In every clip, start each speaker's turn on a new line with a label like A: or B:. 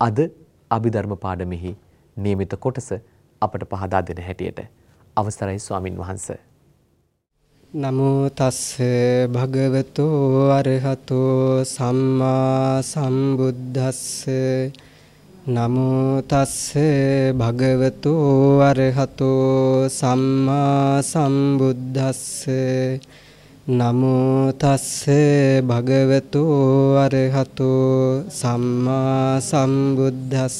A: අද අභිධර්ම පාඩමෙහි නියමිත කොටස අපට පහදා දෙන හැටියට. අවසරයි ස්වාමින් වහන්සේ.
B: නමෝ තස්ස භගවතෝ අරහතෝ සම්මා සම්බුද්දස්ස. නමෝ තස්ස භගවතෝ අරහතෝ සම්මා සම්බුද්දස්ස. නමෝ තස්ස භගවතු අරහතෝ සම්මා සම්බුද්දස්ස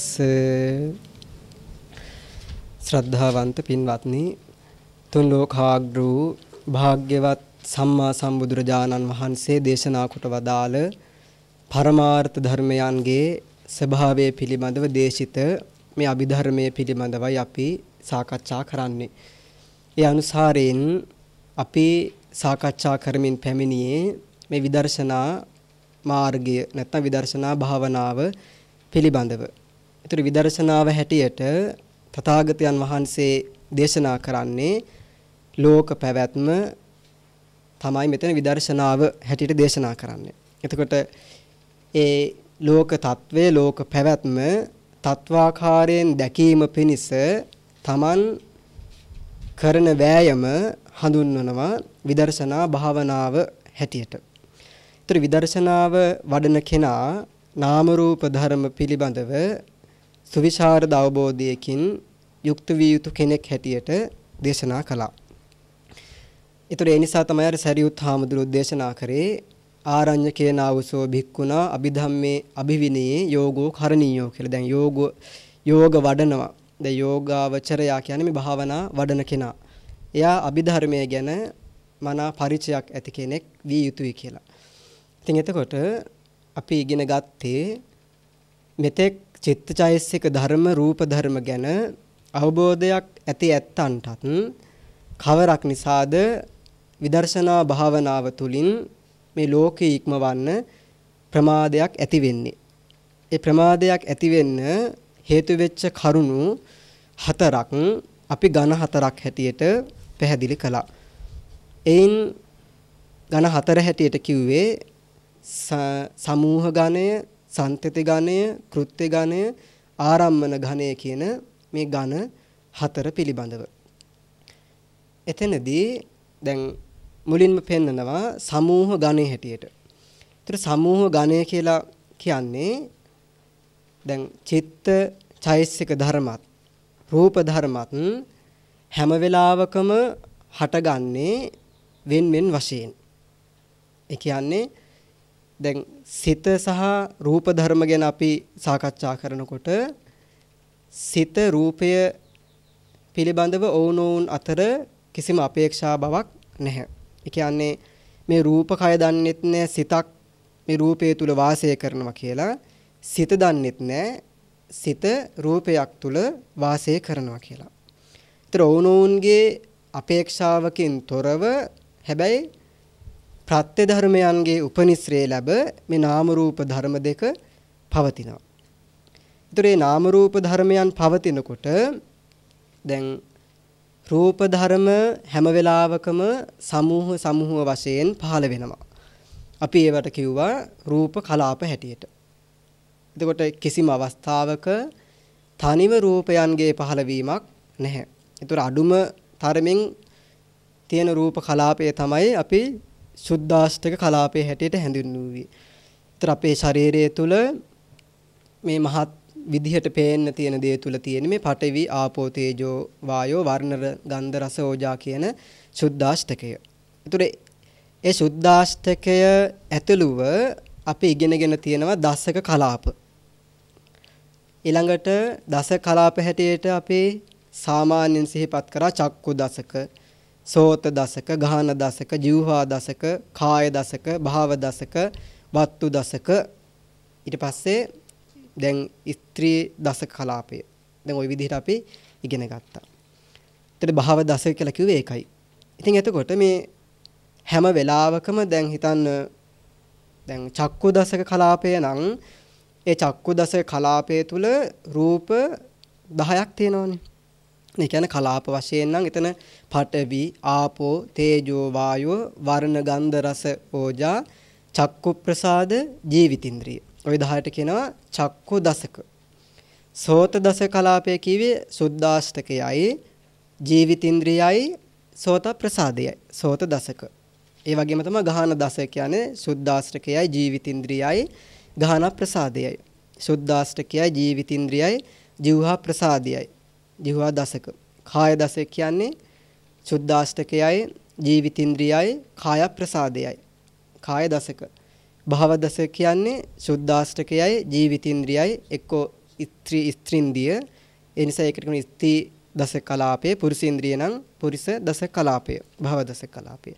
B: ශ්‍රද්ධාවන්ත පින්වත්නි තුන් ලෝකාග්‍ර වූ භාග්‍යවත් සම්මා සම්බුදුරජාණන් වහන්සේ දේශනා කොට වදාළ පරමාර්ථ ධර්මයන්ගේ ස්වභාවය පිළිබඳව දේශිත මේ අභිධර්මයේ පිළිබඳවයි අපි සාකච්ඡා කරන්නේ. ඒ අනුසාරයෙන් අපි සාකච්ඡා කරමින් පැමිණියේ මේ විදර්ශනා මාර්ගය නැත්නම් විදර්ශනා භාවනාව පිළිබඳව. ඒතර විදර්ශනාව හැටියට තථාගතයන් වහන්සේ දේශනා කරන්නේ ලෝක පැවැත්ම තමයි මෙතන විදර්ශනාව හැටියට දේශනා කරන්නේ. එතකොට ඒ ලෝක తත්වය ලෝක පැවැත්ම තත්වාකාරයෙන් දැකීම පිණිස තමන් කරන වෑයම හඳුන්වනවා විදර්ශනා භාවනාව හැටියට. ඒතර විදර්ශනාව වඩන කෙනා නාම රූප ධර්ම පිළිබඳව සුවිශාරද අවබෝධයකින් යුක්ත විය යුතු කෙනෙක් හැටියට දේශනා කළා. ඒතර ඒ නිසා තමයි අර සරියුත් හාමුදුරුවෝ දේශනා කරේ ආරඤ්‍ය කේනාවසෝ භික්ඛුනා අභිධම්මේ අභිවිනයේ යෝගෝ කරණීයෝ කියලා. දැන් යෝග යෝග වඩනවා. දැන් යෝගාවචරයා කියන්නේ මේ භාවනා වඩන කෙනා. එයා අභිධර්මය ගැන මනා පරිචයක් ඇති කෙනෙක් විය යුතුයි කියලා. ඉතින් එතකොට අපි ඉගෙන ගත්තේ මෙතෙක් චිත්තචෛසික ධර්ම රූප ධර්ම ගැන අවබෝධයක් ඇති ඇත්තන්ටත් කවරක් නිසාද විදර්ශනා භාවනාව තුළින් මේ ලෝකේ ඉක්මවන්න ප්‍රමාදයක් ඇති වෙන්නේ. ඒ ප්‍රමාදයක් ඇති වෙන්න හේතු වෙච්ච කරුණු හතරක් අපි ඝන හතරක් හැටියට පැහැදිලි කළා. එයින් ඝන හතර හැටියට කිව්වේ සමූහ ඝණය, සන්තති ඝණය, කෘත්‍ය ඝණය, ආරම්මන ඝණය කියන මේ ඝන හතර පිළිබඳව. එතනදී දැන් මුලින්ම පෙන්නනවා සමූහ ඝණය හැටියට. ඒතර සමූහ ඝණය කියලා කියන්නේ දැන් චිත්ත චෛසික ධර්මත් රූප ධර්මත් හැම වෙලාවකම හටගන්නේ වෙන වෙන වශයෙන්. ඒ කියන්නේ දැන් සිත සහ රූප ධර්ම ගැන අපි සාකච්ඡා කරනකොට සිත රූපය පිළිබඳව ඔවුනොවුන් අතර කිසිම අපේක්ෂා බවක් නැහැ. ඒ කියන්නේ මේ රූප කය දන්නෙත් නැහැ සිතක් මේ රූපය තුල වාසය කරනවා කියලා සිත දන්නෙත් නැහැ සිත රූපයක් තුල වාසය කරනවා කියලා. ඒතර ඔවුනොවුන්ගේ අපේක්ෂාවකින් තොරව හැබැයි ප්‍රත්‍ය ධර්මයන්ගේ උපනිශ්‍රේ ලැබ මේ නාම රූප ධර්ම දෙක පවතිනවා. ඒතර මේ නාම රූප ධර්මයන් පවතිනකොට දැන් රූප ධර්ම හැම වෙලාවකම සමූහ සමූහ වශයෙන් පහළ වෙනවා. අපි ඒවට කිව්වා රූප කලාප හැටියට. එතකොට කිසිම අවස්ථාවක තනිව රූපයන්ගේ පහළවීමක් නැහැ. ඒතර අඩුම තරමින් තියෙන රූප කලාපය තමයි අපි සුද්දාෂ්ටක කලාපයේ හැටියට හැඳින්වුවේ. ඒතර අපේ ශරීරය තුල මේ මහත් විදිහට පේන්න තියෙන දේ තුල තියෙන මේ පඨවි ආපෝ තේජෝ වායෝ වර්ණ ගන්ධ රස ඕජා කියන සුද්ධාෂ්ටකය. ඒතර ඒ සුද්ධාෂ්ටකය ඇතුළුව අපි ඉගෙනගෙන තියෙනවා දසක කලාප. ඊළඟට දස කලාප හැටියට අපි සාමාන්‍යයෙන් සිහිපත් කරා චක්කු දසක, සෝත දසක, ගාහන දසක, જીවහා දසක, කාය දසක, භාව දසක, වත්තු දසක ඊට පස්සේ දැන් ස්ත්‍රී දසක කලාපය. දැන් ওই විදිහට අපි ඉගෙන ගත්තා. එතකොට භාව දසක කියලා කිව්වේ ඒකයි. ඉතින් එතකොට මේ හැම වෙලාවකම දැන් හිතන්න දැන් චක්කු දසක කලාපය නම් ඒ චක්කු දසක කලාපය තුල රූප 10ක් තියෙනවනේ. ඒ කියන්නේ කලාප වශයෙන් නම් එතන පඨවි, ආපෝ, තේජෝ, වායෝ, වර්ණ, ගන්ධ, රස, ඕජා, චක්කු ප්‍රසාද, ජීවිතින්ද්‍රිය. ওই 10ට කියනවා චක්කු දසක. සෝත දස කලාපය කිව්වේ සුද්දාෂ්ටකයයි, ජීවිතින්ද්‍රියයි, සෝත ප්‍රසාදයයි. සෝත දසක. ඒ වගේම තමයි ගාහන දසක කියන්නේ සුද්දාෂ්ටකයයි, ජීවිතින්ද්‍රියයි, ගාහන ප්‍රසාදයයි. සුද්දාෂ්ටකයයි, ජීවිතින්ද්‍රියයි, ජීවහා ප්‍රසාදයයි. ජීවහා දසක. කාය දසක කියන්නේ සුද්දාෂ්ටකයයි, ජීවිතින්ද්‍රියයි, කාය ප්‍රසාදයයි. කාය දසක. භව දසක කියන්නේ සුද්දාෂ්ටකයයි, ජීවිතින්ද්‍රියයි, එක්කෝ ස්ත්‍රී ස්ත්‍රින්දිය. ඒ නිසා ඒකට කියන ස්ත්‍රී දස කලාපය පුරුෂේන්ද්‍රිය නම් පුරිස දස කලාපය භව දස කලාපය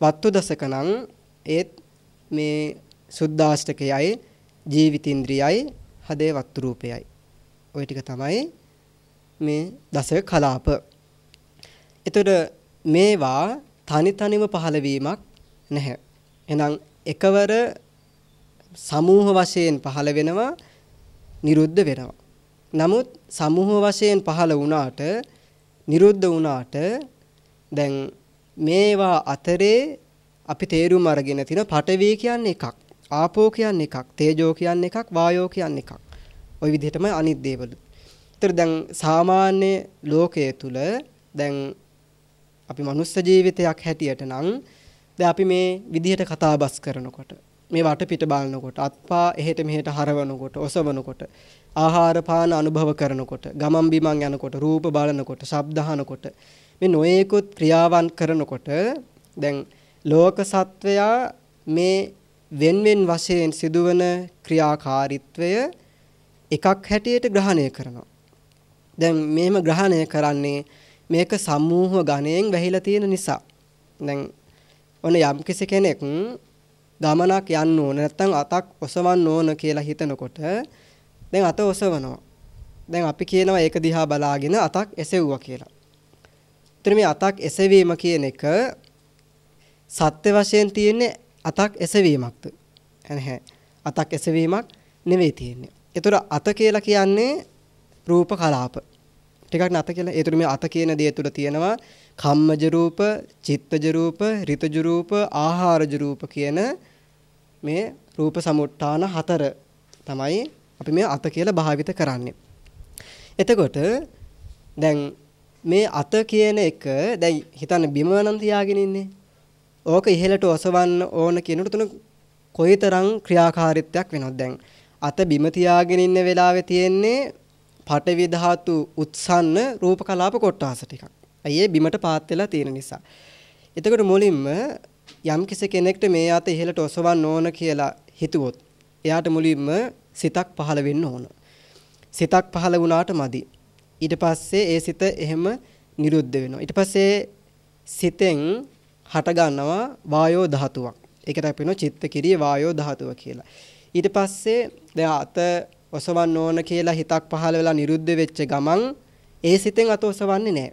B: වත්තු දසක නම් ඒත් මේ සුද්දාෂ්ටකයයි ජීවිතින්ද්‍රියයි හදේ වත්තු රූපයයි ওই ටික තමයි මේ දසක කලාප. එතකොට මේවා තනි තනිව පහළ වීමක් නැහැ. එහෙනම් එකවර සමූහ වශයෙන් පහළ වෙනවා නිරුද්ධ වෙනවා. නමුත් සමූහ වශයෙන් පහළ වුණාට නිරුද්ධ වුණාට දැන් මේවා අතරේ අපි තේරුම් අරගෙන තින පඨවි කියන්නේ එකක් ආපෝ කියන්නේ එකක් තේජෝ කියන්නේ එකක් වායෝ කියන්නේ එකක්. ওই විදිහටම අනිත් දේවලු. ඒතර දැන් සාමාන්‍ය ලෝකයේ තුල දැන් අපි මනුස්ස ජීවිතයක් හැටියට නම් දැන් අපි මේ විදිහට කතාබස් කරනකොට මේ වටපිට බලනකොට අත්පා එහෙට මෙහෙට හරවනකොට ඔසවනකොට ආහාර පාන අනුභව කරනකොට ගමන් බිමන් යනකොට රූප බලනකොට ශබ්ද අහනකොට මේ නොයේකුත් ක්‍රියාවන් කරනකොට දැන් ලෝක සත්වයා මේ වෙන්වෙන් වශයෙන් සිදුවන ක්‍රියාකාරීත්වය එකක් හැටියට ග්‍රහණය කරනවා. දැන් මේම ග්‍රහණය කරන්නේ මේක සමූහ ගණයෙන් වැහිලා තියෙන නිසා. දැන් ඔන්න යම් කෙනෙක් ගමනක් යන්න ඕන නැත්නම් අතක් ඔසවන්න ඕන කියලා හිතනකොට දැන් අත ඔසවනවා. දැන් අපි කියනවා ඒක දිහා බලාගෙන අතක් එසෙව්වා කියලා. ඒතර මේ අතක් එසවීම කියන එක සත්‍ය වශයෙන් තියෙන්නේ අතක් එසවීමක්ද? නැහැ. අතක් එසවීමක් නෙවෙයි තියෙන්නේ. ඒතර අත කියලා කියන්නේ රූප කලාප. ටිකක් නත කියලා. ඒතර මේ අත කියන දේ තුල තියෙනවා කම්මජ රූප, චිත්තජ රූප, ඍතජ රූප, ආහාරජ රූප කියන මේ රූප සමුට්ඨාන හතර තමයි අපි මේ අත කියලා භාවිත කරන්නේ. එතකොට දැන් මේ අත කියන එක දැන් හිතන්න බිම නම් තියාගෙන ඉන්නේ. ඕක ඉහළට ඔසවන්න ඕන කියනකොට තුන කොයිතරම් ක්‍රියාකාරීත්වයක් වෙනවද දැන් අත බිම තියාගෙන ඉන්න වෙලාවේ තියෙන්නේ පටවි ධාතු උත්සන්න රූප කලාප කොටාස ටිකක්. අයියේ බිමට පාත් වෙලා තියෙන නිසා. එතකොට මුලින්ම යම් කෙනෙක්ට මේ අත ඉහළට ඔසවන්න ඕන කියලා හිතුවොත් එයාට මුලින්ම සිතක් පහළ වෙන්න ඕන. සිතක් පහළ වුණාට මදි. ඊට පස්සේ ඒ සිත එහෙම නිරුද්ධ වෙනවා. ඊට පස්සේ සිතෙන් හට ගන්නවා වායෝ ධාතුවක්. ඒකට අපි කියනවා චිත්තකිරිය වායෝ ධාතුව කියලා. ඊට පස්සේ දැන් අත ඔසවන්න ඕන කියලා හිතක් පහළ වෙලා නිරුද්ධ වෙච්ච ගමන් ඒ සිතෙන් අත ඔසවන්නේ නැහැ.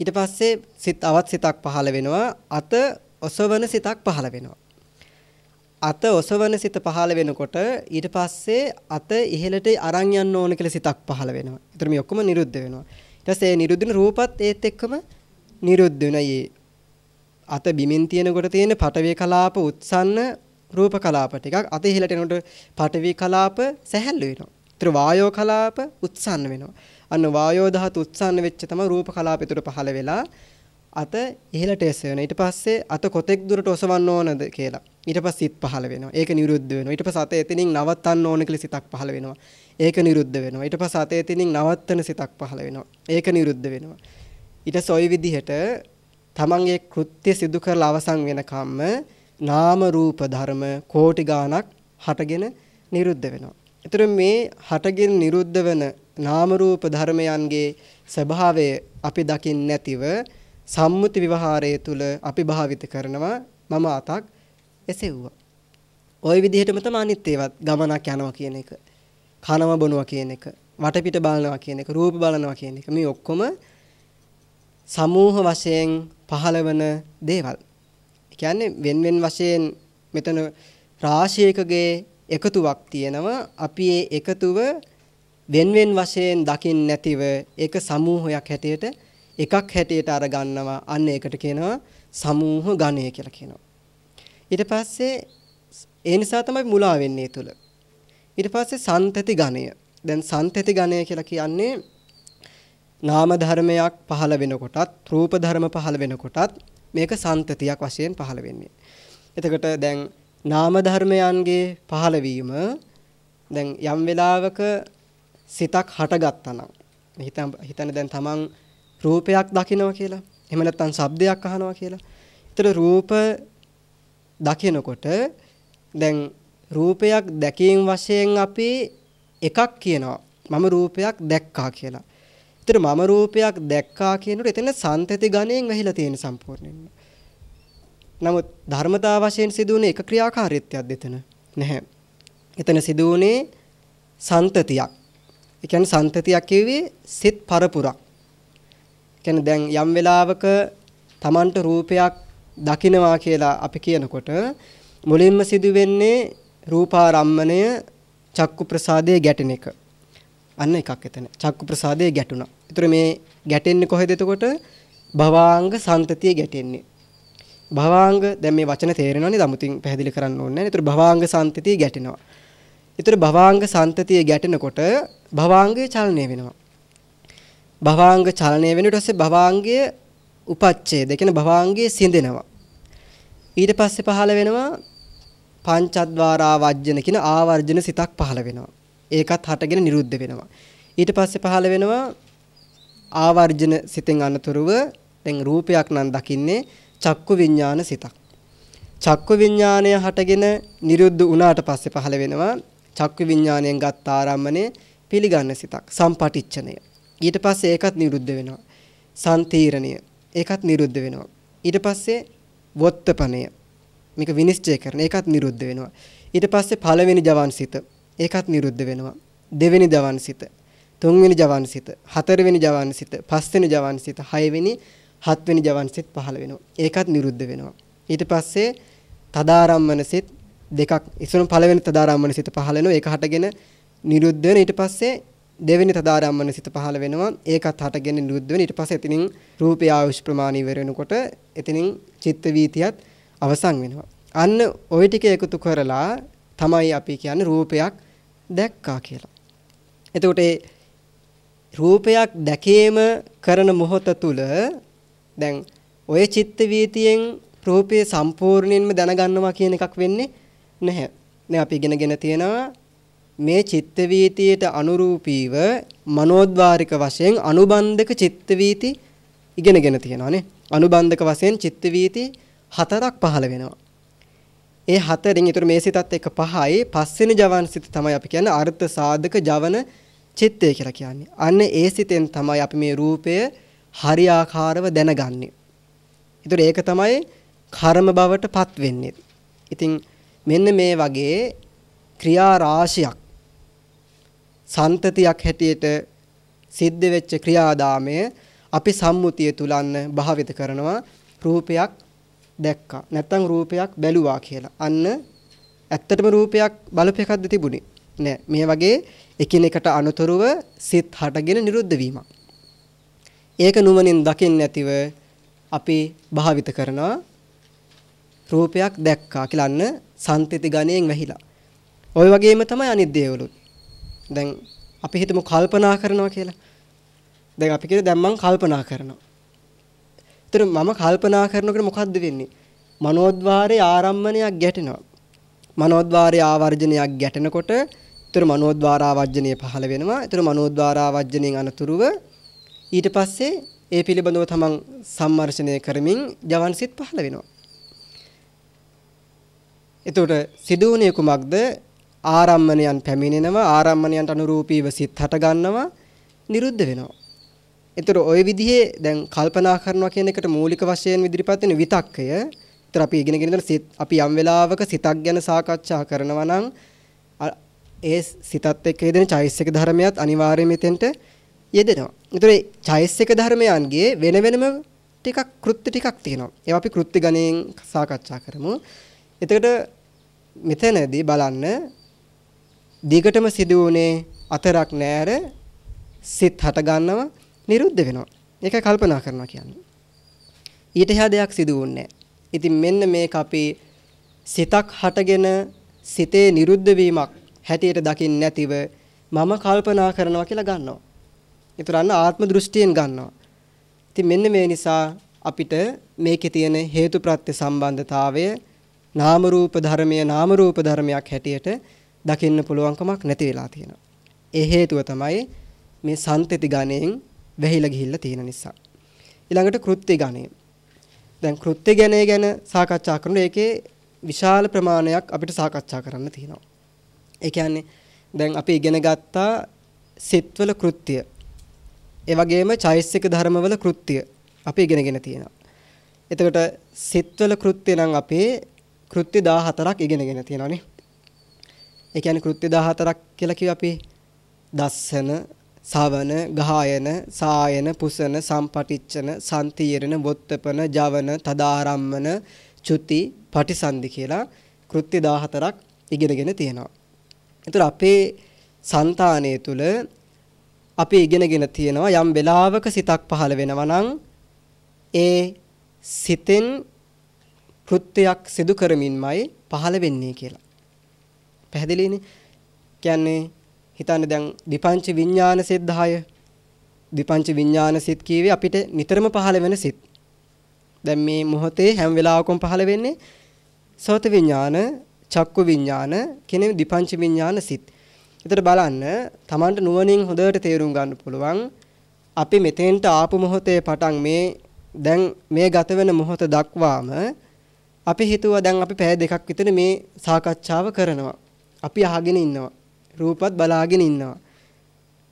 B: ඊට පස්සේ සිත අවත් සිතක් පහළ වෙනවා අත ඔසවන සිතක් පහළ වෙනවා. අත ඔසවන සිත පහළ වෙනකොට ඊට පස්සේ අත ඉහළට අරන් යන්න ඕන කියලා සිතක් පහළ වෙනවා. ඒතර මේ ඔක්කොම නිරුද්ධ වෙනවා. ඊට පස්සේ ඒ නිරුද්ධ වෙන රූපත් ඒත් එක්කම නිරුද්ධ වෙනවා. අත බිමින් තියෙනකොට තියෙන පටවේ කලාප උත්සන්න රූප කලාප ටිකක් අත ඉහළට එනකොට පටවි කලාප සැහැල්ලු වෙනවා. ඒතර වායෝ කලාප උත්සන්න වෙනවා. අන්න වායෝ ධාතු උත්සන්න වෙච්ච තමයි රූප කලාප ඒතර පහළ වෙලා අත ඉහළට එසවෙනවා. ඊට පස්සේ අත කොතෙක් දුරට ඔසවන්න ඕනද කියලා. ඊට පස්සේ සිත් පහළ වෙනවා. ඒක නිරුද්ධ වෙනවා. ඊට පස්සේ අත එතනින් නවත්තන්න ඕන කියලා සිතක් පහළ වෙනවා. ඒක නිරුද්ධ වෙනවා. ඊට පස්සේ අත එතනින් නවත්තන සිතක් පහළ වෙනවා. ඒක නිරුද්ධ වෙනවා. ඊට සොයි විදිහට තමන්ගේ කෘත්‍ය සිදු කරලා අවසන් වෙනකම්ම නාම රූප ධර්ම කෝටි ගාණක් හටගෙන නිරුද්ධ වෙනවා. ඒතර මේ හටගෙන නිරුද්ධ වෙන නාම රූප ධර්මයන්ගේ ස්වභාවය අපි දකින්නේ නැතිව සම්මුති විවහාරයේ තුල අපි භාවිත කරනවා මම අතක් එසෙව්වා. ওই විදිහටම තමයි අනිත් ඒවත් ගමනක් යනවා කියන එක. කනව බොනවා කියන එක. වටපිට බලනවා කියන එක. රූප බලනවා කියන එක. මේ ඔක්කොම සමූහ වශයෙන් පහළවන දේවල්. ඒ කියන්නේ වෙන වෙන වශයෙන් මෙතන රාශියකගේ එකතුවක් තියෙනවා. අපි ඒ එකතුව වෙන වෙන වශයෙන් දකින්න නැතිව ඒක සමූහයක් හැටියට එකක් හැටියට අර ගන්නවා. අන්න ඒකට කියනවා සමූහ ගණය කියලා කියනවා. ඊට පස්සේ ඒ නිසා තමයි මුලා වෙන්නේ තුල. ඊට පස්සේ සන්තති ගණය. දැන් සන්තති ගණය කියලා කියන්නේ නාම ධර්මයක් පහළ වෙනකොටත් රූප ධර්ම පහළ වෙනකොටත් මේක සන්තතියක් වශයෙන් පහළ වෙන්නේ. එතකොට දැන් නාම ධර්මයන්ගේ පහළවීම දැන් යම් වෙලාවක සිතක් හටගත්තා නම් හිතන්න හිතන්න දැන් තමන් රූපයක් දකිනවා කියලා. එහෙම නැත්නම් ශබ්දයක් අහනවා කියලා. ඒතර රූප දකිනකොට දැන් රූපයක් දැකීම වශයෙන් අපි එකක් කියනවා. මම රූපයක් දැක්කා කියලා. ඒතර මම රූපයක් දැක්කා කියනකොට එතන සන්තති ගණයෙන් වැහිලා තියෙන සම්පූර්ණයෙන්ම. නමුත් ධර්මතා වශයෙන් සිදුවුනේ එක ක්‍රියාකාරීත්වයක් දෙතන නැහැ. එතන සිදුවුනේ සන්තතියක්. ඒ කියන්නේ සන්තතියක් කියුවේ සිත් පරපුරක්. කියන්නේ දැන් යම් වෙලාවක Tamanට රූපයක් දකින්නවා කියලා අපි කියනකොට මුලින්ම සිදුවෙන්නේ රූපාරම්මණය චක්කු ප්‍රසාදයේ ගැටෙන එක. අන්න එකක් එතන. චක්කු ප්‍රසාදයේ ගැටුණා. ඒතර මේ ගැටෙන්නේ කොහෙද එතකොට? භවාංග සන්තතිය ගැටෙන්නේ. භවාංග දැන් මේ වචන තේරෙනවනේ දමුතින් පැහැදිලි කරන්න ඕනේ නැහැ. ඒතර භවාංග සන්තතිය ගැටෙනවා. ඒතර භවාංග සන්තතිය ගැටෙනකොට භවාංගය චලනය වෙනවා. භවාංග චලනය වෙන ඊට පස්සේ භවාංගය උපච්ඡේද කියන භවාංගයේ සිඳෙනවා. ඊට පස්සේ පහළ වෙනවා පංචද්වාරා වජ්ජන කියන ආවර්ජන සිතක් පහළ වෙනවා. ඒකත් හටගෙන නිරුද්ධ වෙනවා. ඊට පස්සේ පහළ වෙනවා ආවර්ජන සිතෙන් අනතුරුව දැන් රූපයක් නම් දකින්නේ චක්කු විඥාන සිතක්. චක්කු විඥානය හටගෙන නිරුද්ධ වුණාට පස්සේ පහළ වෙනවා චක්කු විඥාණයෙන් ගත් ආරම්මණය පිළිගන්න සිතක් සම්පටිච්ඡනය. ඊට පස්සේ ඒකත් නිරුද්ධ වෙනවා. සම්තීරණය ඒකත් නිරුද්ධ වෙනවා. ඊට පස්සේ වොත්තපණය මේක විනිශ්චය කරන ඒකත් නිරුද්ධ වෙනවා. ඊට පස්සේ පළවෙනි ජවන්සිත ඒකත් නිරුද්ධ වෙනවා. දෙවෙනි ජවන්සිත තුන්වෙනි ජවන්සිත හතරවෙනි ජවන්සිත පස්වෙනි ජවන්සිත හයවෙනි හත්වෙනි ජවන්සිත පහළ වෙනවා. ඒකත් නිරුද්ධ වෙනවා. ඊට පස්සේ තදාරම්මන සිත් දෙකක් ඉස්සුණු පළවෙනි තදාරම්මන සිත පහළ වෙනවා. ඒක හටගෙන නිරුද්ධ වෙන ඊට පස්සේ දෙවෙනි තදාරම්මන සිත පහළ වෙනවා. ඒකත් හටගෙන නිරුද්ධ වෙන ඊට පස්සේ එතනින් රූපය ආයුෂ් ප්‍රමාණී ඉවර වෙනකොට එතනින් චිත්ත වීතියත් අවසන් වෙනවා. අන්න ওই ටික එකතු කරලා තමයි අපි කියන්නේ රූපයක් දැක්කා කියලා. එතකොට රූපයක් දැකීම කරන මොහොත තුල දැන් ඔය චිත්ත වීතියෙන් රූපය සම්පූර්ණයෙන්ම දැනගන්නවා කියන එකක් වෙන්නේ නැහැ. දැන් අපි ඉගෙනගෙන තියෙනවා මේ චිත්ත වීතියට අනුරූපීව මනෝද්වාරික වශයෙන් අනුබන්ධක චිත්ත වීති ඉගෙනගෙන තියෙනවානේ. අනුබන්ධක වශයෙන් චිත්ත වීති හතරක් පහළ වෙනවා. ඒ හතරෙන් ඊටර මේ සිතත් එක පහයි පස්වෙනි ජවන් සිත තමයි අපි කියන්නේ අර්ථ සාධක ජවන චිත්තය කියලා කියන්නේ. අන්න ඒ සිතෙන් තමයි අපි මේ රූපය හරියාකාරව දැනගන්නේ. ඊටර ඒක තමයි කර්ම බවට පත් වෙන්නේ. ඉතින් මෙන්න මේ වගේ ක්‍රියා රාශියක් සන්තතියක් හැටියට සිද්ධ වෙච්ච ක්‍රියාදාමය අපි සම්මුතිය තුලන්න භාවිත කරනවා රූපයක් දැක්කා. නැත්තම් රූපයක් බැලුවා කියලා. අන්න ඇත්තටම රූපයක් බලපෑකක්ද තිබුණේ? නෑ. මේ වගේ එකිනෙකට අනුතරුව සිත් හටගෙන නිරුද්ධ වීමක්. ඒක නුවණින් දකින්න නැතිව අපි භාවිත කරනවා රූපයක් දැක්කා කියලා අන්න සන්තිති ගණයෙන් වැහිලා. ওই වගේම තමයි අනිත් දේවලුත්. දැන් අපි හිතමු කල්පනා කරනවා කියලා. දැන් අපි කියන දැන් මං කල්පනා කරනවා. ඒතර මම කල්පනා කරනකොට මොකද්ද වෙන්නේ? මනෝද්වාරයේ ආරම්මණයක් ගැටෙනවා. මනෝද්වාරයේ ආවර්ජනයක් ගැටෙනකොට ඒතර මනෝද්වාරාවර්ජනය පහළ වෙනවා. ඒතර මනෝද්වාරාවර්ජනයෙන් අනතුරුව ඊට පස්සේ ඒ පිළිබඳව තමන් සම්මර්ෂණය කරමින් ජවන්සිත පහළ වෙනවා. එතකොට සිදුවුනේ කුමක්ද? ආරම්මණයන් පැමිණෙනවා ආරම්මණයන්ට අනුරූපීව සිත් හට ගන්නවා නිරුද්ධ වෙනවා. ඒතර ওই විදිහේ දැන් කල්පනා කරනවා කියන එකට මූලික වශයෙන් ඉදිරිපත් වෙන විතක්කය. ඒතර අපි ඉගෙනගෙන ඉඳලා සිත් අපි යම් වෙලාවක සිතක් ගැන සාකච්ඡා කරනවා නම් ඒ සිතත් එක්ක යෙදෙන චෛසික ධර්මයක් අනිවාර්යයෙන් මෙතෙන්ට යෙදෙනවා. ඒතර චෛසික ධර්මයන්ගේ වෙන වෙනම ටිකක් කෘත්‍ය ටිකක් තියෙනවා. ඒවා අපි කෘත්‍ය ගණයෙන් සාකච්ඡා කරමු. එතකොට මෙතනදී බලන්න දිගටම සිදු වුණේ අතරක් නෑර සිත් හට ගන්නවා නිරුද්ධ වෙනවා. ඒකයි කල්පනා කරනවා කියන්නේ. ඊට එහා දෙයක් සිදු වුණේ ඉතින් මෙන්න මේක අපි සිතක් හටගෙන සිතේ නිරුද්ධ වීමක් හැටියට දකින්න නැතිව මම කල්පනා කරනවා කියලා ගන්නවා. ඒතර අන්න ආත්ම දෘෂ්ටියෙන් ගන්නවා. ඉතින් මෙන්න මේ නිසා අපිට මේකේ තියෙන හේතුප්‍රත්‍ය සම්බන්ධතාවය නාම රූප ධර්මයේ නාම රූප ධර්මයක් හැටියට දකින්න පුළුවන්කමක් නැති වෙලා තියෙනවා. ඒ හේතුව තමයි මේ සන්තති ගණයෙන් වැහිලා ගිහිල්ලා තියෙන නිසා. ඊළඟට කෘත්‍ය ගණය. දැන් කෘත්‍ය ගණය ගැන සාකච්ඡා කරනකොට ඒකේ විශාල ප්‍රමාණයක් අපිට සාකච්ඡා කරන්න තියෙනවා. ඒ කියන්නේ දැන් අපි ඉගෙන ගත්තා සිත්වල කෘත්‍ය. ඒ වගේම චෛසික ධර්මවල කෘත්‍ය අපි ඉගෙනගෙන තියෙනවා. එතකොට සිත්වල කෘත්‍ය නම් අපේ කෘත්‍ය 14ක් ඉගෙනගෙන තියෙනවානේ. ඒ කියන්නේ කෘත්‍ය 14ක් කියලා කිව්ව අපි දස්සන, සවන, ගායන, සායන, පුසන, සම්පටිච්චන, සම්තීරණ, වොත්තපන, ජවන, තදාරම්මන, චුති, පටිසන්ධි කියලා කෘත්‍ය 14ක් ඉගෙනගෙන තියෙනවා. ඒතර අපේ సంతානය තුල අපි ඉගෙනගෙන තියෙනවා යම් වෙලාවක සිතක් පහළ වෙනවා නම් ඒ සිතෙන් කෘත්‍යයක් සිදු කරමින්මයි පහළ වෙන්නේ කියලා. පැහැදිලිනේ? කියන්නේ හිතන්න දැන් විපංච විඥාන සිත් 10 විපංච විඥාන සිත් කියවේ අපිට නිතරම පහළ වෙන සිත්. දැන් මේ මොහොතේ හැම වෙලාවකම පහළ වෙන්නේ සෝත විඥාන, චක්කු විඥාන කියන විපංච විඥාන සිත්. ඒතර බලන්න Tamanට නුවණින් හොඳට තේරුම් ගන්න පුළුවන් අපි මෙතෙන්ට ආපු මොහොතේ පටන් මේ දැන් මේ ගත වෙන මොහොත දක්වාම අපි හිතුවා දැන් අපි පැය දෙකක් විතර මේ සාකච්ඡාව කරනවා. අපි අහගෙන ඉන්නවා. රූපත් බලාගෙන ඉන්නවා.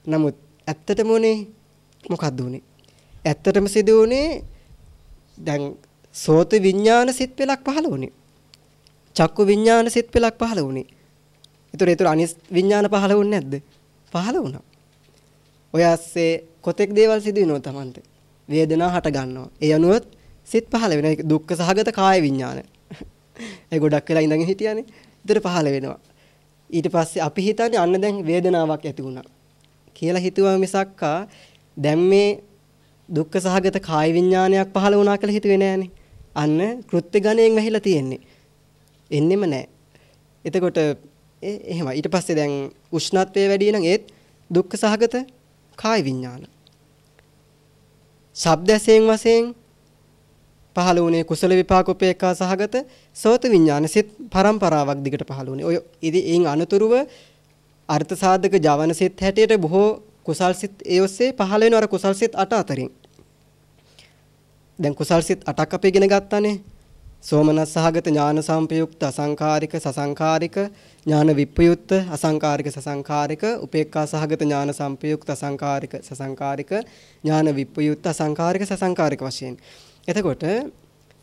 B: නමුත් ඇත්තටම උනේ මොකද්ද උනේ? ඇත්තටම සිදු වුණේ දැන් සෝත විඥාන සිත් පෙලක් පහළ වුණේ. චක්කු විඥාන සිත් පෙලක් පහළ වුණේ. ඒතර ඒතර අනිස් විඥාන පහළ වුණේ නැද්ද? පහළ වුණා. ඔය ඇස්සේ කොතෙක් දේවල් සිදු වෙනව Tamante. වේදනාව හට ගන්නවා. ඒ අනුවත් සිත් පහළ වෙන දුක්ඛ සහගත කාය විඥාන. ඒ ගොඩක් වෙලා ඉඳන් හිටියානේ. ඊතර පහළ වෙනවා. ඊට පස්සේ අපි හිතන්නේ අන්න දැන් වේදනාවක් ඇති වුණා කියලා හිතුවා මිසක්කා දැන් මේ දුක්ඛ සහගත කාය විඥානයක් පහළ වුණා කියලා හිතුවේ නෑනේ. අන්න කෘත්‍ය ගණයෙන් වැහිලා තියෙන්නේ. එන්නෙම නෑ. එතකොට එහෙම ඊට පස්සේ දැන් උෂ්ණත්වය වැඩි නම් ඒත් දුක්ඛ සහගත කාය විඥාන. ශබ්දයෙන් වශයෙන් පහළ වුණේ කුසල විපාක උපේක්ඛා සහගත සෝත විඥාන සිත් පරම්පරාවක් දිගට පහළ වුණේ. ඔය ඉතින් අනතුරුව අර්ථ සාධක ජවන සිත් හැටියට බොහෝ කුසල් සිත් ඒ ඔස්සේ පහළ වෙන අර කුසල් සිත් 8 අතරින්. දැන් කුසල් සිත් 8ක් අපි ඉගෙන ගත්තානේ. සෝමනස් සහගත ඥාන සම්පයුක්ත අසංකාරික සසංකාරික ඥාන විප්පයුක්ත අසංකාරික සසංකාරික උපේක්ඛා සහගත ඥාන සම්පයුක්ත අසංකාරික සසංකාරික ඥාන විප්පයුක්ත අසංකාරික සසංකාරික වශයෙන්. එතකොට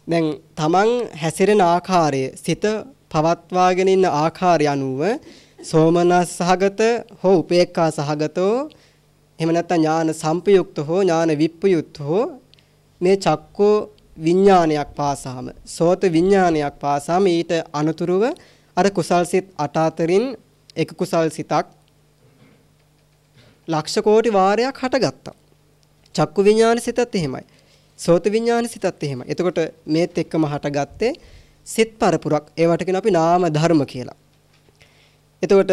B: දැන් තමන් හැසිරෙන ආකාරය සිත පවත්වාගෙන ඉන්න ආකාරය අනුව සෝමනස් සහගත හෝ උපේක්ඛා සහගතෝ එහෙම නැත්නම් ඥාන සම්පයුක්ත හෝ ඥාන විප්පයුක්ත හෝ මේ චක්කෝ විඥානයක් පාසාම සෝත විඥානයක් පාසාම ඊට අනුතුරුව අර කුසල් සිත් අට අතරින් එක කුසල් සිතක් ලක්ෂ කෝටි වාරයක් හටගත්තා. චක්කු විඥාන සිතත් එහෙමයි. සෝත විඥාන සිතත් එහෙමයි. එතකොට මේත් එක්කම හටගත්තේ සිත් පරපුරක්. ඒවට කියන අපි නාම ධර්ම කියලා. එතකොට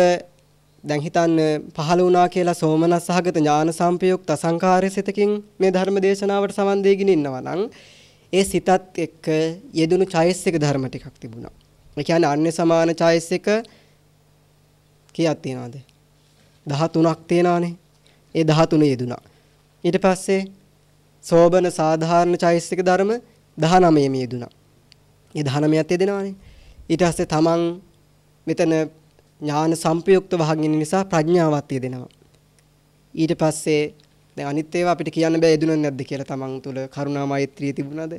B: දැන් හිතන්න පහළ වුණා කියලා සෝමනස් සහගත ඥාන සම්පයුක්ත අසංකාරය සිතකින් මේ ධර්ම දේශනාවට සමන් දෙගෙන ඉන්නවා නම් ඒ සිතත් එක්ක යෙදුණු චෛසික ධර්ම ටිකක් තිබුණා. ඒ කියන්නේ අන්‍ය සමාන චෛසික කීයක් තියනවද? 13ක් තියනවානේ. ඒ 13 යෙදුණා. ඊට පස්සේ සෝබන සාධාරණ චෛසික ධර්ම 19 යෙදුණා. ඒ 19ක් යෙදෙනවානේ. ඊට පස්සේ තමන් මෙතන ඥාන සංපයුක්ත වහන් ඉන්න නිසා ප්‍රඥාවත් යෙදෙනවා. ඊට පස්සේ දැන් අනිත් ඒවා අපිට කියන්න බෑ යෙදුණා නැද්ද කියලා තමන් තුල කරුණා මෛත්‍රිය තිබුණාද?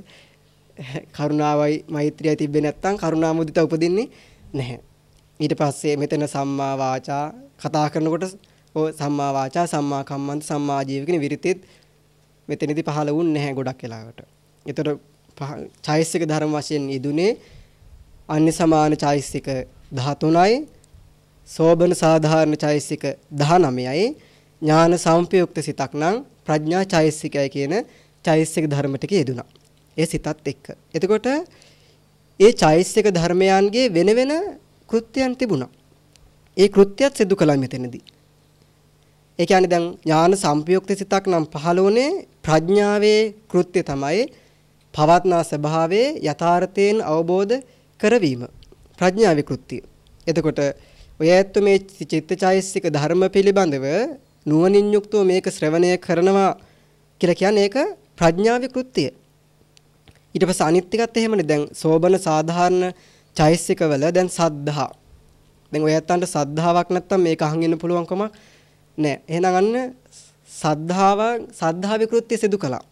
B: කරුණාවයි මෛත්‍රියයි තිබ්බේ නැත්නම් කරුණා මුදිතා උපදින්නේ නැහැ. ඊට පස්සේ මෙතන සම්මා වාචා කතා කරනකොට ඔය සම්මා වාචා සම්මා කම්මන්ත සම්මා ජීව කියන විරිතෙත් මෙතනදී පහළ වුන්නේ නැහැ ගොඩක් වෙලාවට. ඒතර චෛසික ධර්ම වශයෙන් යෙදුනේ අන්‍ය සමාන චෛසික 13යි සෝබන සාධාරණ චෛසික 19යි ඥාන සංපයුක්ත සිතක් නම් ප්‍රඥා චෛසිකය කියන චෛසික ධර්ම ටික යෙදුනා. ඒ සිතත් එක්ක. එතකොට ඒ චෛසික ධර්මයන්ගේ වෙන වෙන කෘත්‍යයන් තිබුණා. ඒ කෘත්‍යයත් සිදු කළා මෙතනදී. ඒ කියන්නේ දැන් ඥාන සංපයුක්ත සිතක් නම් පහළෝනේ ප්‍රඥාවේ කෘත්‍ය තමයි පවත්නා ස්වභාවයේ යථාර්ථයෙන් අවබෝධ කරවීම. ප්‍රඥාවේ කෘත්‍ය. එතකොට ඔය ඇත්ත මේ චිත්තචෛසික ධර්ම පිළිබඳව නුවණින් යුක්තව මේක ශ්‍රවණය කරනවා කියලා කියන්නේ ඒක ප්‍රඥාවේ කෘත්‍යය. ඊට පස්සේ අනිත් ටිකත් එහෙමනේ දැන් සෝබන සාධාරණ චෛසිකවල දැන් සද්ධා. දැන් ඔය ඇත්තන්ට සද්ධාාවක් නැත්තම් මේක අහන් ඉන්න පුළුවන්කම නැහැ. එහෙනම් අන්න සද්ධාව සද්ධාවේ කෘත්‍ය සිදු කළා.